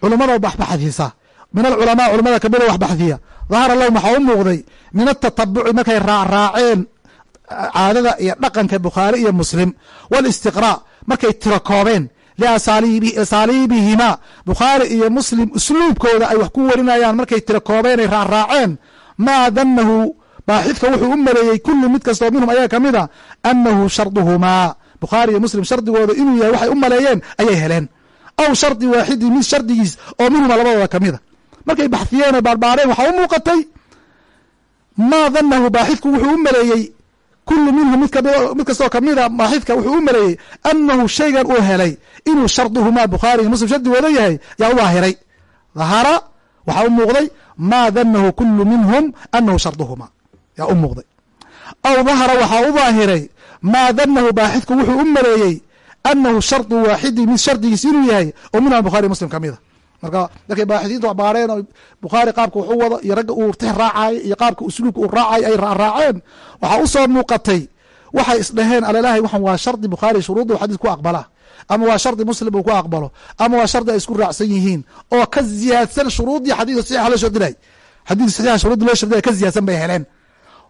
culamada baxbaxdiisa min alculamaa culamada kamida wax baxdiya dahara lahum waxaa u muuqday min atatabuci markay raacraaceen caadada iyo dhaqanka bukhaari iyo muslim. Walistiqraa markay tiro koobeen liasaaliibihima bukhaari iyo muslim usluubkooda ay wax ku warinayaan. markay tiro koobeen ay raacraaceen maa danahu baaxidka wuxuu u maleeyey kulu mid kastoo minhum ayaga ka mid a anahu sharduhumaa bukhaari iyo muslim shardigooda inuu yahay waxay u maleeyeen ayay heleen. aw shardi waaxidi mid shardigiis oo minhuma labadooda kamida markay baxhiyeen oo baarbaareen waxaa u muuqatay. maa danahu baaxidku wuxuu u maleeyey kulu minhum mid kastoo kamida baaxidka wuxuu u maleeyey anahu shaygan uu helay inuu sharduhumaa bukhaari iyo muslim shardigooda yahay yaa u daahiray dahara waxaa u muuqday maa danahu kulu minhum anahu sharduhumaa. Yaa u muuqday. Aw dahara waxaa u daahiray maa danahu baaxidku wuxuu u maleeyey anahu shardu waaxidi mid shardigiis inuu yahay oo minhum bukhari muslim kamida marka markay baaxidiintu baareen oo bukhaari qaabka wax u wado iyo ragga uu tix raacay iyo qaabka usluubka uu raacay ay raacraaceen waxaa u soo muuqatay waxay isdhaheen alalahay waxan waa shardi bukhaari shuruudda xadiis ku aqbalaa ama waa shardi muslim uu ku aqbalo ama waa shardi ay isku raacsan yihiin oo ka ziyaadsan shuruudii xadiidka saxiixa loo shardinay xadiidka saxiixa shuruudii loo shardinay ka ziyaadsan bay heleen.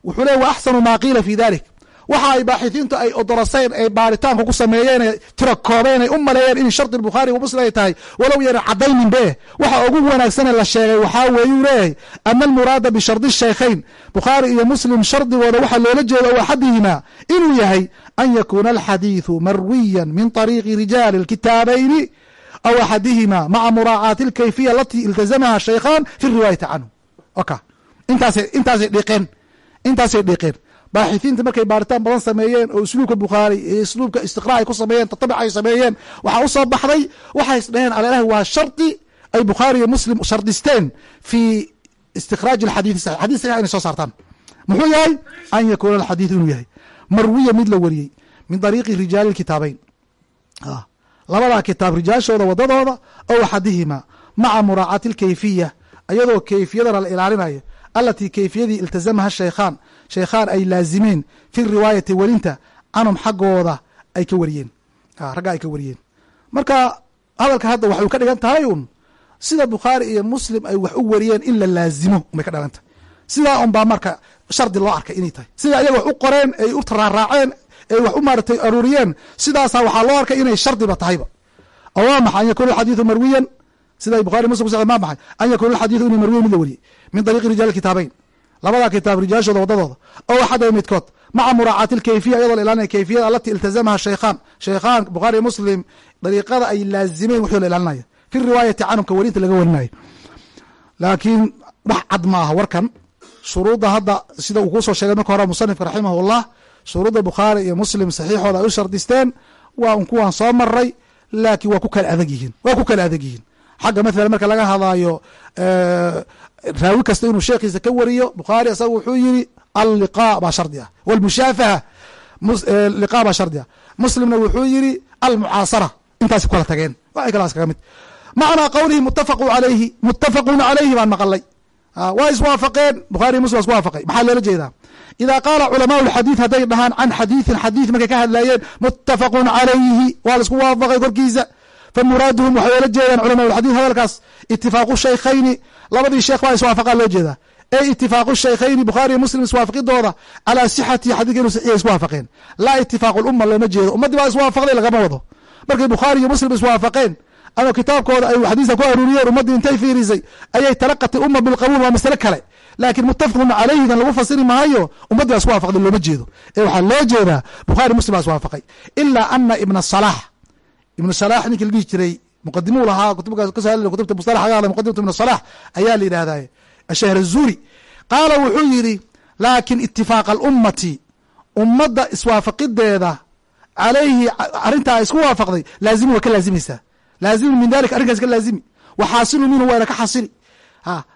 Wuxuu leey wa axsanu maa qiila fi dalik waxa ay baaxihiintu ay odoraseen ay baaritaanka ku sameeyeen tira koobeen ay u maleeyeen in shardi bukhaari wa muslim ay tahay walow yana cadaynin be waxa ugu wanaagsane la sheegay waxaa weeyuu leeyahay ana almuraada bishardi shaykhayn bukhaari iyo muslim shardigooda waxaa loola jeeda o axadihima inuu yahay an yakuuna alxadiiثu marwiya min طariiqi rijaali اlkitaabayni aw axadihima maca muraacaati اlkayfiya alati iltazamaha shaykhan fi riwaayati canhu oka intaasay intaasay baaxihiinta markay baaritaan badan sameeyeen oo usluubka bukhaari iyo usluubka istiqraa ay ku sameeyeen tatabic ay sameeyeen waxaa u soo baxday waxay isdhaheen alalahi waa shardi ay bukhaari iyo muslim shardisteen fi istikraaji alxadiidi saxix xadis saxixa inay soo saartaan. Muxuu yahay? An yakuuna alxadiid inuu yahay. Marwiya mid la wariyey min dariiqi rijaali lkitaabeyn labadaa kitaab rijaashooda wadadooda ow axadihima maca muraacati alkayfiya iyadoo kayfiyadana la ilaalinayo alatii kayfiyadii iltazamaha shaykhaan shaykhaan ay laazimeen fi riwaayati welinta canhum xaggooda ay ka wariyeen. Ragga ay ka wariyeen. Marka hadalka hadda waxay ka dhigan tahay un sida bukhaari iyo muslim ay wax u wariyeen in la laazimo unbay ka dhigan tahay sidaa un marka shardi loo arkay inay tahay. Sida ayaga wax u qoreen ay u raaraaceen ay wax u maaratay aruuriyeen sidaasaa waxaa loo arkay inay shardiba tahayba. Oo maxay? An yakuuna alxadiidu marwiyan. Sida bukhari muslim kus ma maxay? An yakuuna alxadiidu inuu marwiyan mid la wariyey. Min dariiqi rijaali kitaabeyn labadaa kitaab rijaashooda wadadooda ow axada midkood maca muraacaati alkayfiya iyadoo la ilaalinaya kayfiyada alati iltazamaha shaykhaan. Shaykhaan bukhaari muslim dariiqada ay laazimeen wuxuu la ilaalinaya fi riwaayati canhum ka laga warinayo laakiin wax cad ma aha warkan. Shuruudda hadda sida uu kuusoo sheegay marka hore musanifka raximah llah shuruudda bukhaari iyo muslim saxiixooda ay u shardisteen waa kuwaan soo maray laakiin waa ku kala adag yihiin. Waa ku kala adag yihiin. Xagga mathalan marka laga hadlaayo raawi kasta inuu sheekhiisa ka wariyo bukhaari isaga wuxuu yiri alliqa baa shardi ah. Walmushaafaha liqa baa shardi ah. Muslimna wuxuu yiri almucaasara. Intaasi kukala tageen. Waxay kalaas kaga mid. Macnaa qowlihi mutafaqu alayhi mutafaqun calayhi baan maqalay. Waa iswaafaqeen bukhari muslim waa isku waafaqay maxaa loola jeedaa? Ida qaala culamaau lxadiid hadday dhahaan can xadiidin xadiid markay ka hadlaayeen mutafaqun calayhi waa la isku waafaqay korkiisa. Famuraaduhum waxay oola jeedaan culama lxadiid hadalkaas itifaaqu shaykhayni labadii sheekh baa iswaafaqaa loo jeedaa ey itifaaqu shaykhayni bukhaariyo muslim iswaafaqidooda calaa sixati xadidka inu saxiixa isku waafaqeen laa itifaaqu lumma looma jeedo. Ummaddii baa iswaafaqday lagama wado. Markay bukhaari iyo muslim iswaafaqeen ama kitaabkooda ay xadiiska ku aruuriyeen ummaddii intay fiirisay ayay talaqat umma bilqabuul waa masale kale. Laakiin mutafaqun calayhidan lagu fasiri maayo ummaddii baa isku waafaqday looma jeedo. Ee waxaa loo jeedaa bukhaari muslim baa iswaafaqay. Ilaa ana ibna salax ibnu salax ninkii la dhihi jiray muqadimuu lahaa kutubta musalax muqadimatu ibnu salax ayaa la yidhahdaa ashahr qaala wuxuu yidhi laakin itifaaq alummati ummadda iswaafaqideeda calayhi arrintaa isku waafaqday laazimi waa ka laazimaysaa laazimu min dalika arrinkaas ka laazimi. Waxaasilu minhu waana ka xasili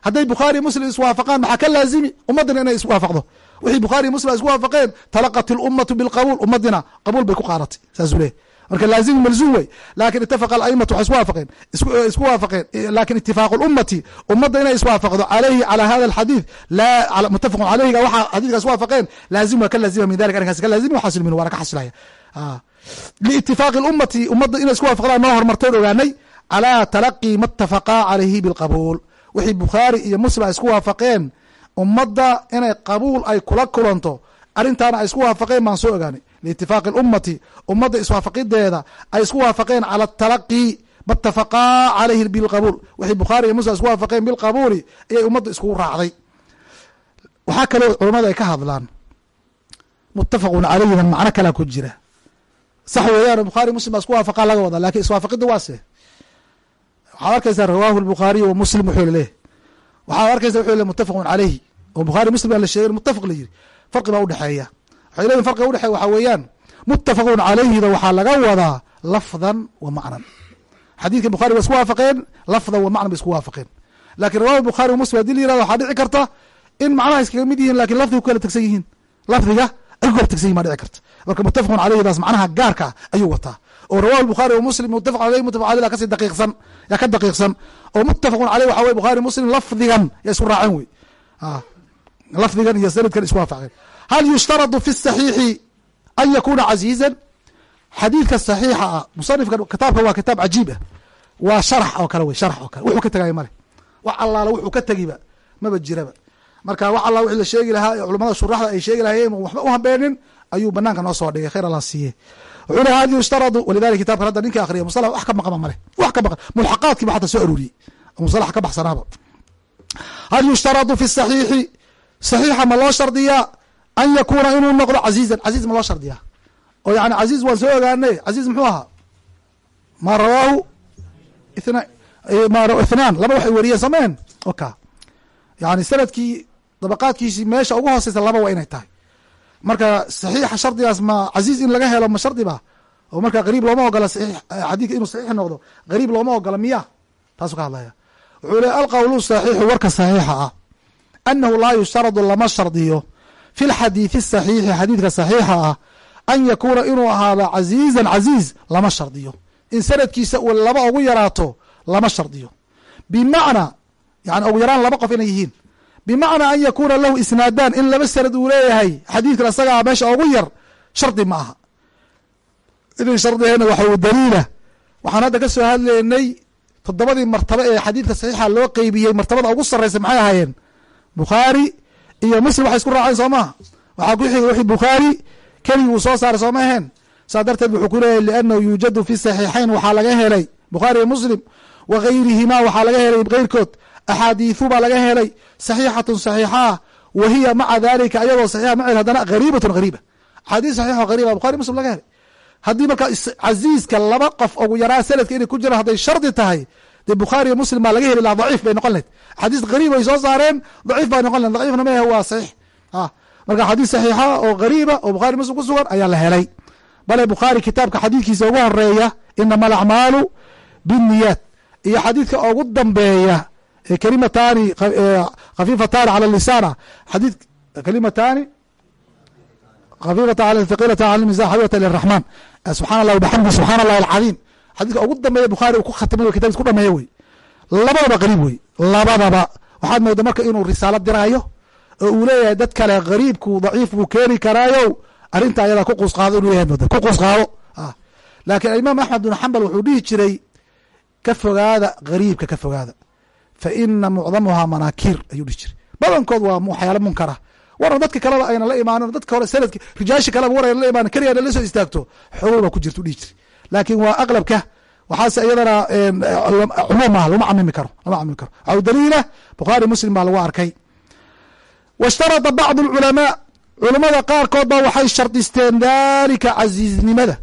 hadday bukhaari muslim iswaafaqaan maxaa ka laazimi? Ummaddina inay iswaafaqdo wixii bukhaari muslim isku waafaqeen talaqat ilummatu bilqabuul ummadina qabuul bay ku qaadatay saasuu leeyahy marka laazimu malzuum wey laakiin itafaqa aimatu waxay isku waafaqeen isku waafaqeen laakiin itifaaqu lummati ummadda inay iswaafaqdo alayhi calى hada alxadiid mutafaqun alayhiga waxa xadidka isku waafaqeen laazim waa ka laazima min dalika arrinkaas ka laazimi waxasil minhu waana ka xasilaya liitifaaqi lummati ummadda inay isku waafaqdaan noo hormartoon ogaanay calaa talaqi ma itafaqaa calayhi bilqabuul. Wixii bukhaari iyo muslim ay isku waafaqeen ummadda inay qabuul ay kula kulanto arrintaana ay isku waafaqeen baan soo ogaanay liitifaaqi lummati ummadda iswaafaqideeda ay isku waafaqeen cala atalaqi ma itafaqaa calayhi bilqabuul wixii bukhaari iyo muslim isku waafaqeen bilqabuuli ayay ummadda iskugu raacday waxaa kaloo culamada ay ka hadlaan mutafaqun calayhidan macno kalaa ku jira sax weeyaan bukhaari muslim baa isku waafaqaa laga wada laakiin iswaafaqida waase waxaad arkaysaa rawaahu lbukhaariy wa wuxuu laleeyahy waxaad arkaysa wuxuu le mutafaqun calayhi oo bukhaari muslim baa la sheegay mutafaq la yiri farqi baa udhexeeya waxay leeyihiin farqiga udhexeeya waxaa weeyaan mutafaqun calayhida waxaa laga wadaa lafdan wa macnan. Xadiidka bukhari waa isku waafaqeen lafdan wa macnan bay isku waafaqeen. Lakin rawahu bukhaari wa muslim haddii la yiraahdo waxaa dhici karta in macnaha iskaga mid yihiin laakiin lafdiga ku kala tegsan yihiin. Lafdiga ay ku kala tegsan yihiin baa dhici karta. Marka mutafaqun calayhidaas macnaha gaarka ah ayuu wataa. Oo rawahu bukhaari wa muslim mutafaq aleyh mutafaq aleyh kasi daqiiqsan yaa ka daqiiqsan. Oo mutafaqun caleyh waxa wey bukhaari muslim lafdigan yaa isku raaceen wey lafdigan iyo sanadkan isku waafaqeen hal yushtaradu fi saxiixi an yakuuna casiizan xadiidka saxiixa ah musanifka kitaabka waa kitaab cajiib ah waa sharax oo kale wey sharax oo kale wuxuu ka tegaya male wax allaala wuxuu ka tegiba maba jiraba marka wax alla wixii la sheegi lahaa ee culamada shuraxda ay sheegi lahayeen waxba u hambeenin ayuu banaanka noo soo dhigay khayr alla siiye wuxuu laha hal yushtaradu walidalika kitaabkan hadda ninka akhriya musalax wax ka maqama male wax ka maqan mulxaqaadkiiba xataa soo aruuriyey musalaxa ka baxsanaaba hal yushtaradu fi saxiixi saxiixa ma loo shardiyaa an yakuuna inuu noqdo casiizan casiiz ma loo shardiyaa oo yani casiiz waan soo ogaanay casiiz muxuu ahaa ma rawaahu ithnaan laba waxay weriyeen sameen oka yani sannadkii dabaqaadkiisii meesha ugu hooseysa laba waa inay tahay marka saxiixa shardigaas ma casiiz in laga helo ma shardi ba oo marka qariib looma ogola xadiidka inuu saxiix noqdo qariib looma ogola miya taasuu ka hadlaya wuxuu le alqowlu saxiixu warka saxiixa ah anahu laa yushtaradu lama shardiyo fi lxadiidi saxiixi xadiidka saxiixa ah an yakuuna inuu ahaado casiizan casiiz lama shardiyo in sanadkiisa uu laba ugu yaraato lama shardiyo bimacnaa yani ugu yaraan laba qof inay yihiin bimacnaa an yakuuna lahu isnaadaan in laba sanad uu leeyahay xadiidkan isagaa meesha ugu yar shardi ma aha inay shardiheena waxa daliila waxaan hadda ka soo hadlaynay toddobadii martabo ee xadiidka saxiixa loo qeybiyey martabada ugu sarreysa maxay ahaayeen bukhaari iyo muslim waxay isku raaceen soo maha waxaa ku xigay wixii bukhaari keligii uu soo saaray sooma aheen? Saa darteed wuxuu ku leeyahy liannahu yuujadu fi saxiixayn waxaa laga helay bukhaari iyo muslim wa gayrihima waxaa laga helay keyrkood axaadiiثu baa laga helay saxiixatun saxiixaa wa hiya maca dalika ayadoo saxiixa maceed haddana hariibatun hariiba axaadiis saxiixo hariiba bukhari muslim laga helay. Haddii marka casiiska laba qof ugu yaraa sanadka inay ku jiraan hadday shardi tahay dee bukhaari iyo muslim baa laga heli laha daciif bay noqon lahed xadiis hariib ay soo saareen daciif bay noqon lahed daciifna mehe waa saxiix. Marka xadiis saxiixa oo hariiba oo bukhari muslim ku sugan ayaa la helay. Bale bukhaari kitaabka xadiidkiisa ugu horreeya inama alacmaalu binniyaat. Iyo xadiidka ugu dambeeya kalimataani khafiifataani cala lisana xadii kalimataani khafiifatan thaqilatan cala lmisan xabibatan liraxman subxana allah bxamdi subxana allah alcadiim xadiidka ugu dambeeya bukhaari uu ku khatimay kitabkiis ku dhameeya wey. Labadaba qariib wey. Labadaba. Waxaad mooda marka inuu risaalo diraayo oo uu leeyahay dad kale gariibku daciif buu keeni karaayo arrinta ayada ku qusqaado inuu leeyahay mooda ku qusqaado laakiin alimaam axmed bin xambal wuxuu dhihi jiray ka fogaada gariibka ka fogaada. Fa ina mucdamuhaa manaakiir ayuu dhihi jiray. Badankood waa waxyaalo munkara. Waran dadka kaleba ayna la imaanin dadka hore sanadki rijaashi kaleba war ayna la imaanin keligaana la soo istaagto xogow baa ku jirta u dhihi jiray laakiin waa aqlabka waxaase iyadana cumuum ah lama camimi karo lama camimi karo. Waxaa daliila bukhaari muslim baa lagu arkay. Washtarada bacdu alculamaa culamada qaarkood ba waxay shardisteen dalika casiiznimada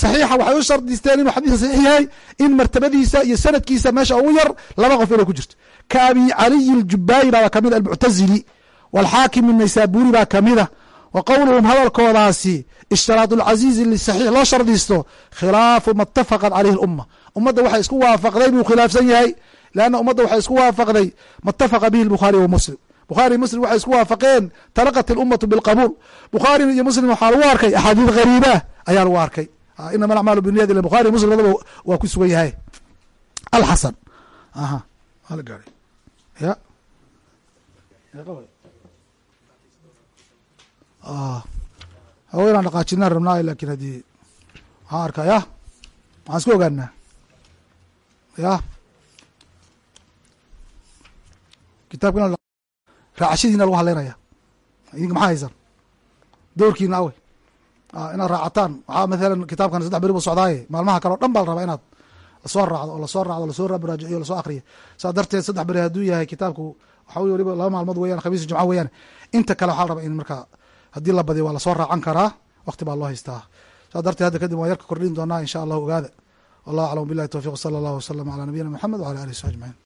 saxiixa waxay u shardisteen inuu xadiiska saxiix yahay in martabadiisa iyo sanadkiisa meesha ugu yar laba qof inay ku jirto. Ka caliyi aljubbaayi baa ka mid almuctazili walxaakim inaysaburi baa kamida wa qowluhum hadalkoodaasi ishtiraadu lcasiizi lisaxiix loo shardisto khilaafu ma itafaqat caleyhi lumma ummadda waxay isku waafaqday buu khilaafsan yahay leanna ummadda waxay isku waafaqday ma itafaqa bihi lbukhaari wa muslim. Bukhaari muslim waxay isku waafaqeen talaqat ilummatu bilqabuul bukhaari iyo muslim waxaa lagu arkay axaadiid hariibah ayaa lagu arkay. Inama alacmaalu biniyad ila bukhari muslim labadaba waa ku sugan yahay. Alxasan aha. Ya hawa inaan dhaqaajinaan rabnaa laakiin haddii waxaan arkaa ya waxaan isku ogaanaa ya kitaabka in raacashadiina lagu hadlaynaya. Idinka maxaa haysan? Doorkiina awey inaad raacataan. Waxaa mathalan kitaabkan saddex beri socdaaye. Maalmaha kale o dhan baa la rabaa inaad la soo raacdo oo la soo raacdo la soo muraajaciyo la soo akriyo saa darteed saddex beri hadduu yahay kitaabku waxa wey waliba laba maalmood weyan khamiis jumca weeyaan. Inta kale waxaa la rabaa in marka haddii la badiyo waa la soo raacan karaa. Wakti baa loo haystaa. Saa darteed hadda kadib waan yarka kordhin doonaa insha allahu ogaada wallahu aclam billahi towfiq wsala allahu wasalam calaa nabiyina maxamed wala alihi wsabi ajmaciin